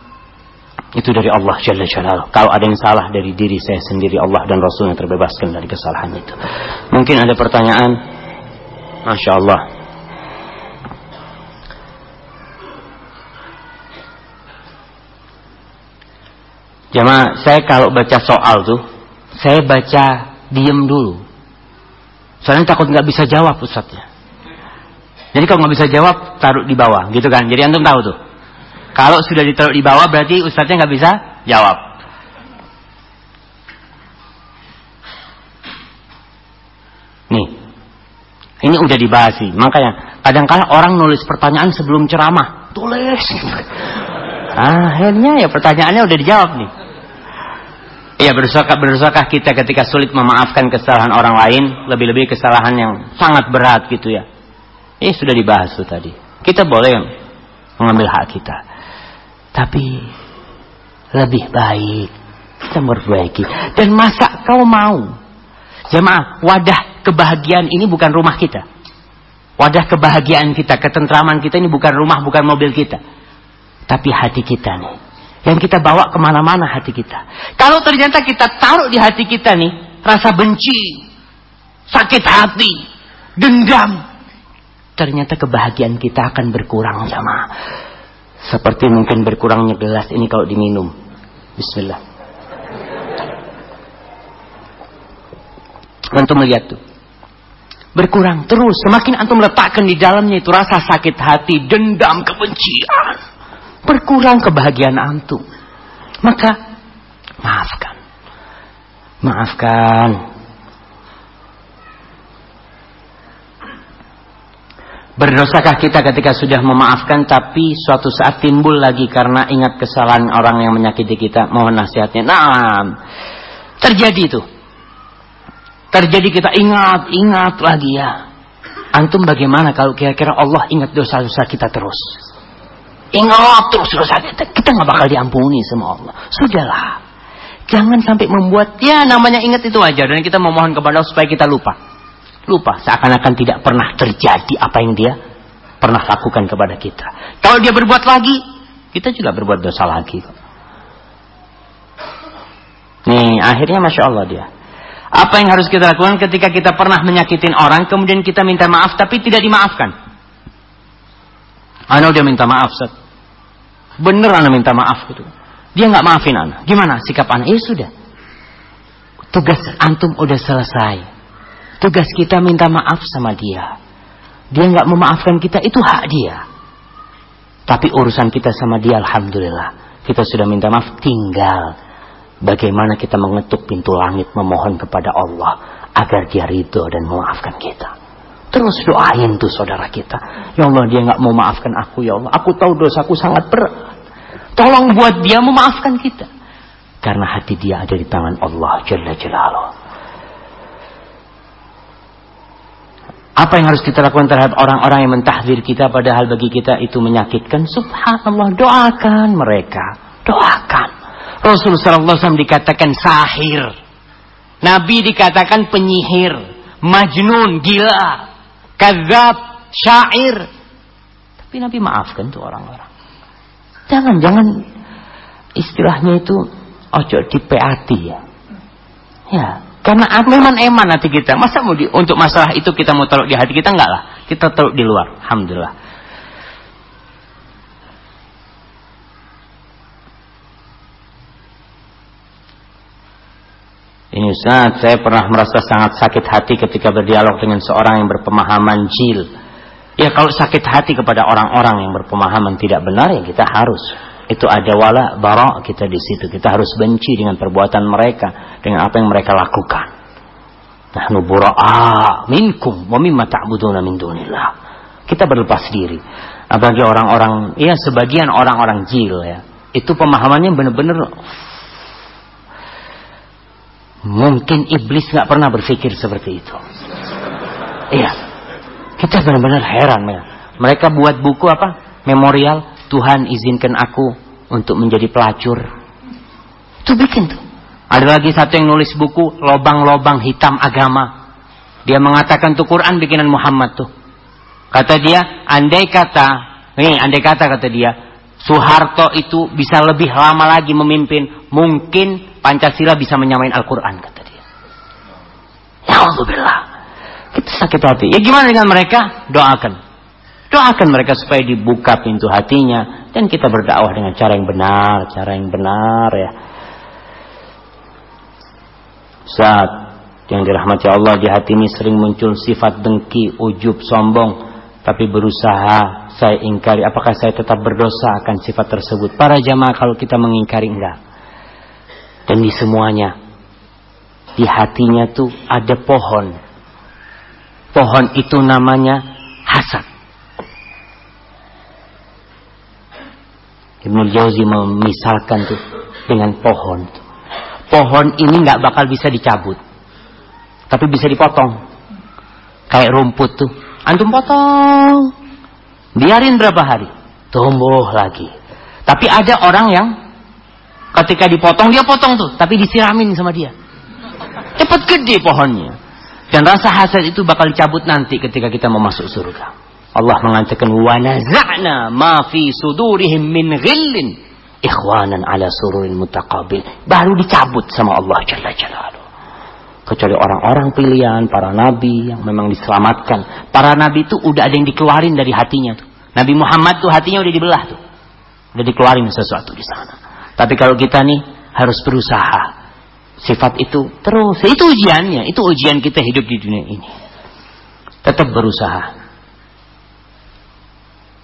itu dari Allah Jalla Jalla. Kalau ada yang salah dari diri saya sendiri, Allah dan Rasul yang terbebaskan dari kesalahan itu. Mungkin ada pertanyaan? Masya Allah. Jemaah, saya kalau baca soal tuh, saya baca diem dulu. Soalnya takut nggak bisa jawab pusatnya. Jadi kalau nggak bisa jawab, taruh di bawah, gitu kan? Jadi antum tahu tuh. Kalau sudah ditaruh di bawah, berarti ustadznya nggak bisa jawab. Nih, ini udah dibahas sih. Makanya kadang-kala orang nulis pertanyaan sebelum ceramah, tulis. [laughs] Akhirnya ya pertanyaannya udah dijawab nih. Iya bersakah bersakah kita ketika sulit memaafkan kesalahan orang lain, lebih-lebih kesalahan yang sangat berat gitu ya. Ini sudah dibahas tuh tadi. Kita boleh mengambil hak kita. Tapi lebih baik kita memperbaiki. Dan masa kau mau? Jemaah, wadah kebahagiaan ini bukan rumah kita. Wadah kebahagiaan kita, ketentraman kita ini bukan rumah, bukan mobil kita. Tapi hati kita nih yang kita bawa ke mana-mana hati kita. Kalau ternyata kita taruh di hati kita nih, rasa benci, sakit hati, dendam, ternyata kebahagiaan kita akan berkurang sama. Seperti mungkin berkurangnya gelas ini kalau diminum. Bismillah. Antum melihat tuh. Berkurang terus. Semakin antum letakkan di dalamnya itu rasa sakit hati, dendam, kebencian berkurang kebahagiaan antum. Maka maafkan. Maafkan. Berdosakah kita ketika sudah memaafkan tapi suatu saat timbul lagi karena ingat kesalahan orang yang menyakiti kita. Mohon nasihatnya. Nah, terjadi itu. Terjadi kita ingat, ingat lagi ya. Antum bagaimana kalau kira-kira Allah ingat dosa-dosa kita terus? Ingat terus dosa kita. Kita nggak bakal diampuni sama Allah. Sudahlah. Jangan sampai membuat ya namanya ingat itu aja dan kita memohon kepada Allah supaya kita lupa. Lupa seakan-akan tidak pernah terjadi apa yang dia pernah lakukan kepada kita. Kalau dia berbuat lagi, kita juga berbuat dosa lagi. Nih, akhirnya masya Allah dia. Apa yang harus kita lakukan ketika kita pernah menyakitin orang, kemudian kita minta maaf tapi tidak dimaafkan? Ana udah minta maaf. Bener anak minta maaf gitu. Dia nggak maafin anak. Gimana sikap anak? Ya sudah. Tugas antum udah selesai. Tugas kita minta maaf sama dia. Dia nggak memaafkan kita itu hak dia. Tapi urusan kita sama dia alhamdulillah. Kita sudah minta maaf tinggal bagaimana kita mengetuk pintu langit memohon kepada Allah agar dia ridho dan memaafkan kita. Terus doain tuh saudara kita. Ya Allah dia nggak mau maafkan aku ya Allah. Aku tahu dosaku sangat berat. Tolong buat dia memaafkan kita. Karena hati dia ada di tangan Allah Jalla Jalaluh. Apa yang harus kita lakukan terhadap orang-orang yang mentahdir kita padahal bagi kita itu menyakitkan? Subhanallah, doakan mereka. Doakan. Rasulullah SAW dikatakan sahir. Nabi dikatakan penyihir. Majnun, gila. Kazab, syair. Tapi Nabi maafkan tuh orang-orang. Jangan, jangan istilahnya itu ojo di PAT ya. Ya, Karena memang eman hati kita. Masa mau di, untuk masalah itu kita mau taruh di hati kita enggak lah. Kita taruh di luar. Alhamdulillah. Ini Ustaz, saya pernah merasa sangat sakit hati ketika berdialog dengan seorang yang berpemahaman jil. Ya kalau sakit hati kepada orang-orang yang berpemahaman tidak benar ya kita harus. Itu ada wala bara kita di situ. Kita harus benci dengan perbuatan mereka, dengan apa yang mereka lakukan. Nahnu bura'a minkum wa mimma ta'buduna min dunillah. Kita berlepas diri. Bagi orang-orang, ya sebagian orang-orang jil ya, itu pemahamannya benar-benar Mungkin iblis nggak pernah berpikir seperti itu. Iya. Kita benar-benar heran. Ya. Mereka buat buku apa? Memorial. Tuhan izinkan aku untuk menjadi pelacur. Itu bikin tuh. Ada lagi satu yang nulis buku lobang-lobang hitam agama. Dia mengatakan tuh Quran bikinan Muhammad tuh. Kata dia, andai kata, nih andai kata kata dia, Soeharto itu bisa lebih lama lagi memimpin, mungkin Pancasila bisa menyamain Al-Quran kata dia. Ya Allah Kita sakit hati. Ya gimana dengan mereka? Doakan. Doakan mereka supaya dibuka pintu hatinya. Dan kita berdakwah dengan cara yang benar. Cara yang benar ya. Saat yang dirahmati Allah di hati ini sering muncul sifat dengki, ujub, sombong. Tapi berusaha saya ingkari. Apakah saya tetap berdosa akan sifat tersebut? Para jamaah kalau kita mengingkari enggak dan di semuanya di hatinya tuh ada pohon pohon itu namanya hasad. Ibnu Jauzi memisalkan tuh dengan pohon pohon ini nggak bakal bisa dicabut tapi bisa dipotong. Kayak rumput tuh. Antum potong biarin berapa hari tumbuh lagi. Tapi ada orang yang Ketika dipotong dia potong tuh, tapi disiramin sama dia. Cepat gede pohonnya. Dan rasa hasad itu bakal dicabut nanti ketika kita mau masuk surga. Allah mengatakan wa naza'na ma fi sudurihim min ghillin ikhwanan ala sururin mutaqabil. Baru dicabut sama Allah Jalla Jalaluhu. Kecuali orang-orang pilihan, para nabi yang memang diselamatkan. Para nabi itu udah ada yang dikeluarin dari hatinya tuh. Nabi Muhammad tuh hatinya udah dibelah tuh. Udah dikeluarin sesuatu di sana. Tapi kalau kita nih harus berusaha. Sifat itu terus. Itu ujiannya. Itu ujian kita hidup di dunia ini. Tetap berusaha.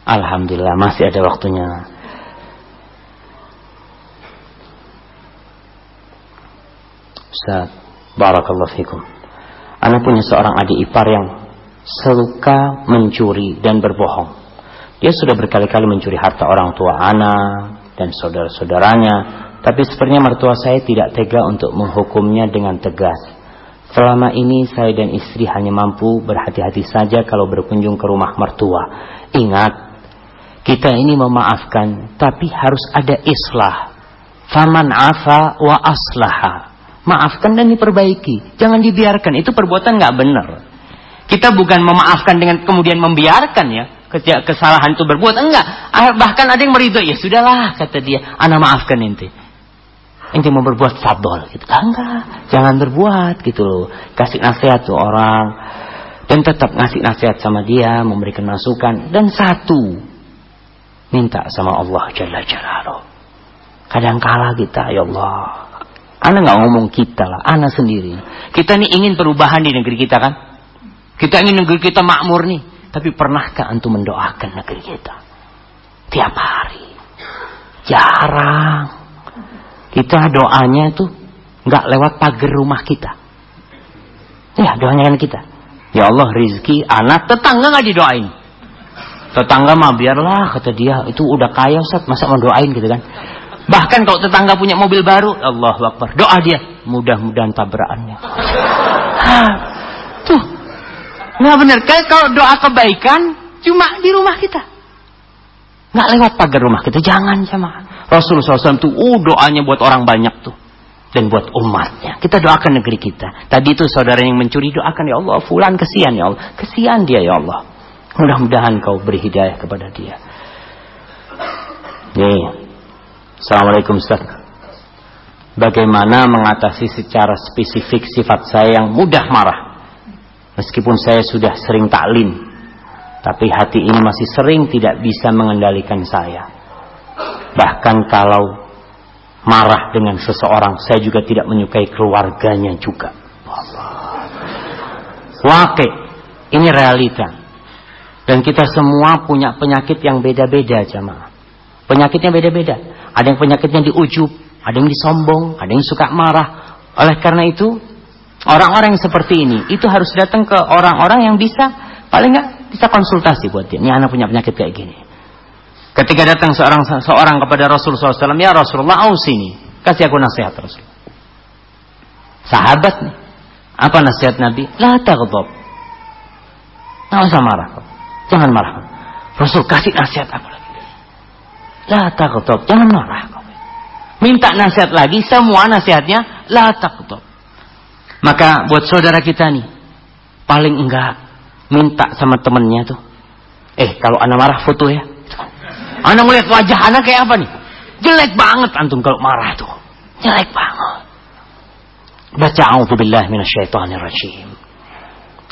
Alhamdulillah masih ada waktunya. Ustaz, barakallahu fikum. Anak punya seorang adik ipar yang suka mencuri dan berbohong. Dia sudah berkali-kali mencuri harta orang tua anak, dan saudara-saudaranya, tapi sepertinya mertua saya tidak tega untuk menghukumnya dengan tegas. Selama ini saya dan istri hanya mampu berhati-hati saja kalau berkunjung ke rumah mertua. Ingat, kita ini memaafkan, tapi harus ada islah. Faman afa wa aslaha. Maafkan dan diperbaiki. Jangan dibiarkan. Itu perbuatan nggak benar. Kita bukan memaafkan dengan kemudian membiarkan ya kesalahan itu berbuat enggak ah, bahkan ada yang meridho ya sudahlah kata dia anak maafkan ente ente mau berbuat fadol gitu enggak jangan berbuat gitu loh kasih nasihat tuh orang dan tetap ngasih nasihat sama dia memberikan masukan dan satu minta sama Allah Jalla Jalaluh kadang kala kita ya Allah Anda nggak ngomong kita lah, Anda sendiri. Kita nih ingin perubahan di negeri kita kan? Kita ingin negeri kita makmur nih. Tapi pernahkah antum mendoakan negeri kita? Tiap hari. Jarang. Kita doanya itu nggak lewat pagar rumah kita. Ya doanya kan kita. Ya Allah rizki anak tetangga nggak didoain. Tetangga mah biarlah kata dia itu udah kaya Ustaz masa mau doain gitu kan. Bahkan kalau tetangga punya mobil baru, Allah Akbar. Doa dia, mudah-mudahan tabrakannya. tuh, Nggak benar. Kalau doa kebaikan cuma di rumah kita. Nggak lewat pagar rumah kita. Jangan sama. Rasulullah SAW tuh uh, doanya buat orang banyak tuh. Dan buat umatnya. Kita doakan negeri kita. Tadi itu saudara yang mencuri doakan ya Allah. Fulan kesian ya Allah. Kesian dia ya Allah. Mudah-mudahan kau beri hidayah kepada dia. Nih. Assalamualaikum Ustaz. bagaimana mengatasi secara spesifik sifat saya yang mudah marah. Meskipun saya sudah sering taklim, tapi hati ini masih sering tidak bisa mengendalikan saya. Bahkan kalau marah dengan seseorang, saya juga tidak menyukai keluarganya juga. Wakil, ini realita. Dan kita semua punya penyakit yang beda-beda jemaah. Penyakitnya beda-beda. Ada yang penyakitnya diujub, ada yang disombong, ada yang suka marah. Oleh karena itu, orang-orang yang seperti ini itu harus datang ke orang-orang yang bisa paling nggak bisa konsultasi buat dia. Ini anak punya penyakit kayak gini. Ketika datang seorang seorang kepada Rasulullah SAW, ya Rasulullah, sini, kasih aku nasihat Rasul. Sahabat nih, apa nasihat Nabi? La taghdab. Nggak usah marah. Jangan marah. Rasul kasih nasihat aku lagi. La taghdab, jangan marah. Minta nasihat lagi, semua nasihatnya la taqtab. Maka buat saudara kita nih, paling enggak minta sama temennya tuh. Eh, kalau anak marah foto ya. Anak melihat wajah anak kayak apa nih? Jelek banget antum kalau marah tuh. Jelek banget. Baca a'udzubillah minasyaitonirrajim.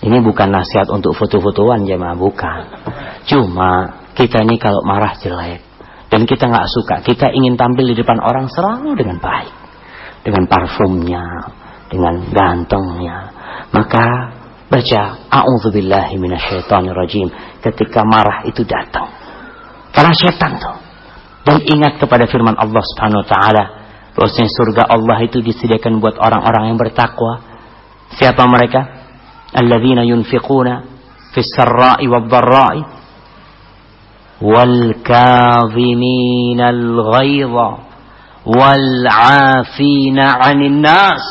Ini bukan nasihat untuk foto-fotoan jemaah, bukan. Cuma kita ini kalau marah jelek dan kita nggak suka, kita ingin tampil di depan orang selalu dengan baik, dengan parfumnya, dengan gantengnya. Maka baca A'udzubillahi minasyaitonirrajim ketika marah itu datang. Karena setan tuh. Dan ingat kepada firman Allah Subhanahu wa taala, bahwasanya surga Allah itu disediakan buat orang-orang yang bertakwa. Siapa mereka? Alladzina yunfiquna fis sarra'i wad dharra'i wal kadhimina al ghaidha wal 'afina 'anil nas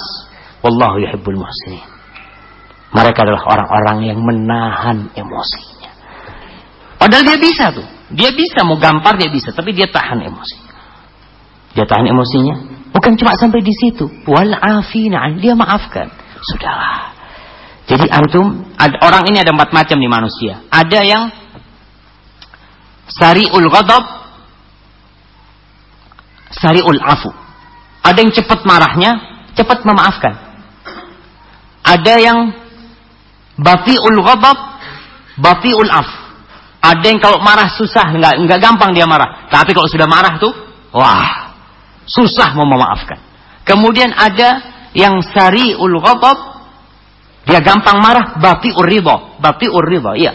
wallahu yuhibbul muhsinin. Mereka adalah orang-orang yang menahan emosinya. Padahal dia bisa tuh dia bisa mau gampar dia bisa tapi dia tahan emosinya dia tahan emosinya bukan cuma sampai di situ wal afina dia maafkan sudahlah jadi antum orang ini ada empat macam nih manusia ada yang Sari'ul ghadab, sari'ul afu. Ada yang cepat marahnya, cepat memaafkan. Ada yang bati'ul ghadab, bati'ul af. Ada yang kalau marah susah, nggak nggak gampang dia marah. Tapi kalau sudah marah tuh, wah, susah mau memaafkan. Kemudian ada yang sari'ul ghadab, dia gampang marah, bati'ur ridha, bati'ur ridha, iya.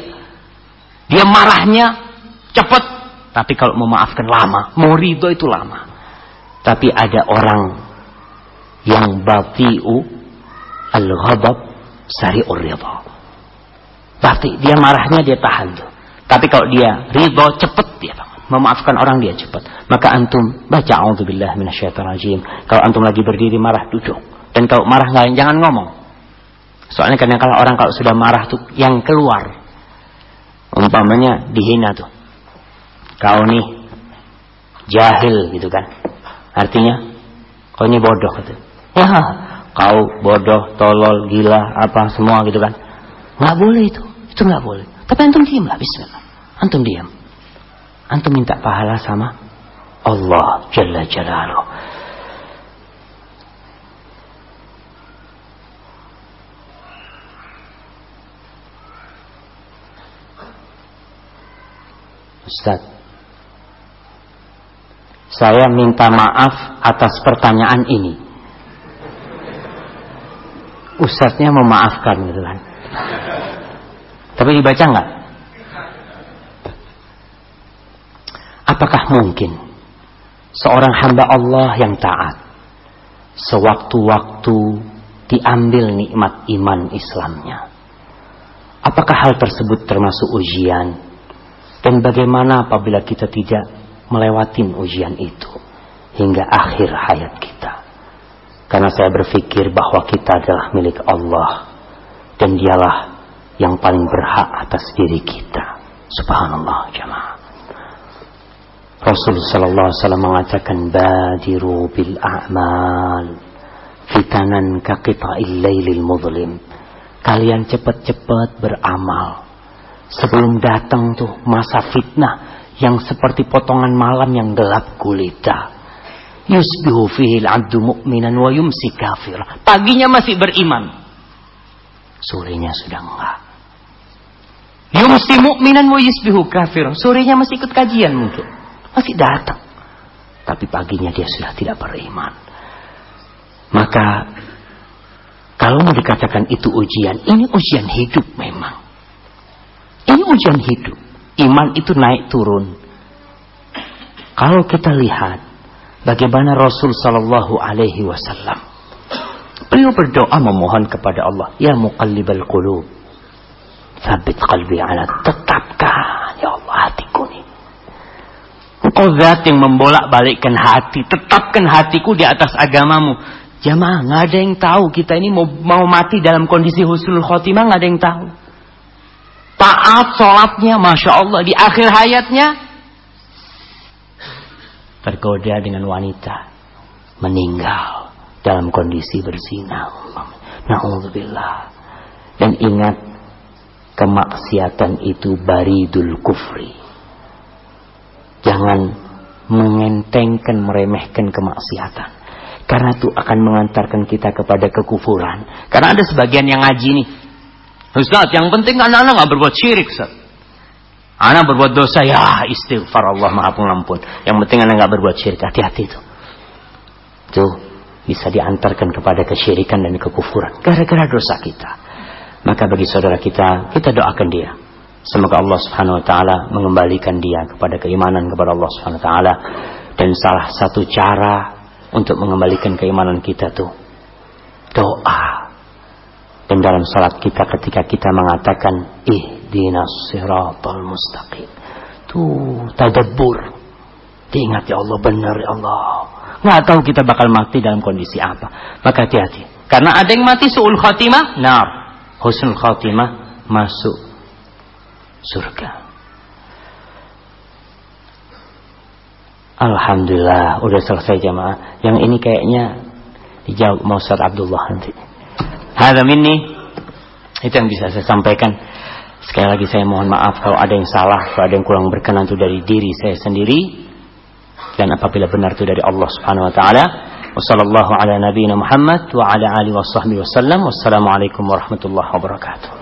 Dia marahnya cepat. Tapi kalau memaafkan lama, mau ridho itu lama. Tapi ada orang yang batiu al-ghadab sari'ur ridho. Berarti dia marahnya dia tahan tuh. Tapi kalau dia ridho cepat dia banget. Memaafkan orang dia cepat. Maka antum baca auzubillah minasyaitonirrajim. Kalau antum lagi berdiri marah duduk. Dan kalau marah nggak jangan ngomong. Soalnya kadang kalau orang kalau sudah marah tuh yang keluar umpamanya dihina tuh kau nih jahil gitu kan artinya kau ini bodoh gitu ya kau bodoh tolol gila apa semua gitu kan nggak boleh itu itu nggak boleh tapi antum diam lah Bismillah antum diam antum minta pahala sama Allah Jalla Jalaluh Ustaz saya minta maaf atas pertanyaan ini. Ustadznya memaafkan gitu kan. Tapi dibaca nggak? Apakah mungkin seorang hamba Allah yang taat sewaktu-waktu diambil nikmat iman Islamnya? Apakah hal tersebut termasuk ujian? Dan bagaimana apabila kita tidak melewati ujian itu hingga akhir hayat kita. Karena saya berpikir bahwa kita adalah milik Allah dan dialah yang paling berhak atas diri kita. Subhanallah jemaah. Rasul sallallahu alaihi wasallam mengatakan badiru bil a'mal fitanan ka qita'il lailil mudlim. Kalian cepat-cepat beramal sebelum datang tuh masa fitnah yang seperti potongan malam yang gelap gulita. Yusbihu fihi al-'abdu mu'minan wa yumsi kafira. Paginya masih beriman. Sorenya sudah enggak. Yumsi mu'minan wa yusbihu kafira. Sorenya masih ikut kajian mungkin. Masih datang. Tapi paginya dia sudah tidak beriman. Maka kalau mau dikatakan itu ujian, ini ujian hidup memang. Ini ujian hidup. Iman itu naik turun. Kalau kita lihat bagaimana Rasul Sallallahu Alaihi Wasallam, beliau berdoa memohon kepada Allah, Ya Muqallibal Qulub, Sabit qalbi ala tetapkan ya Allah hatiku nih. Engkau zat yang membolak balikkan hati, tetapkan hatiku di atas agamamu. Jamaah nggak ada yang tahu kita ini mau mau mati dalam kondisi husnul khotimah nggak ada yang tahu. Taat sholatnya, masya Allah di akhir hayatnya tergoda dengan wanita meninggal dalam kondisi berzina. Nauzubillah. Dan ingat kemaksiatan itu baridul kufri. Jangan mengentengkan, meremehkan kemaksiatan. Karena itu akan mengantarkan kita kepada kekufuran. Karena ada sebagian yang ngaji nih. Ustaz, yang penting anak-anak nggak berbuat syirik, Ustaz. Anak berbuat dosa ya istighfar Allah maha pengampun. Yang penting anak nggak berbuat syirik. Hati-hati itu. Itu bisa diantarkan kepada kesyirikan dan kekufuran. Gara-gara dosa kita. Maka bagi saudara kita, kita doakan dia. Semoga Allah subhanahu wa ta'ala mengembalikan dia kepada keimanan kepada Allah subhanahu wa ta'ala. Dan salah satu cara untuk mengembalikan keimanan kita tuh. Doa. Dan dalam salat kita ketika kita mengatakan ihdinas siratal mustaqim. Tuh tadabbur. Diingat ya Allah benar ya Allah. Nggak tahu kita bakal mati dalam kondisi apa. Maka hati-hati. Karena ada yang mati su'ul khatimah, nar. Husnul khatimah masuk surga. Alhamdulillah, udah selesai jamaah. Yang ini kayaknya dijawab Mausad Abdullah nanti. Hada minni. Itu yang bisa saya sampaikan. Sekali lagi saya mohon maaf kalau ada yang salah, kalau ada yang kurang berkenan itu dari diri saya sendiri. Dan apabila benar itu dari Allah Subhanahu wa taala. Wassallallahu ala nabiyina Muhammad wa ala alihi washabbihi wasallam. Wassalamualaikum warahmatullahi wabarakatuh.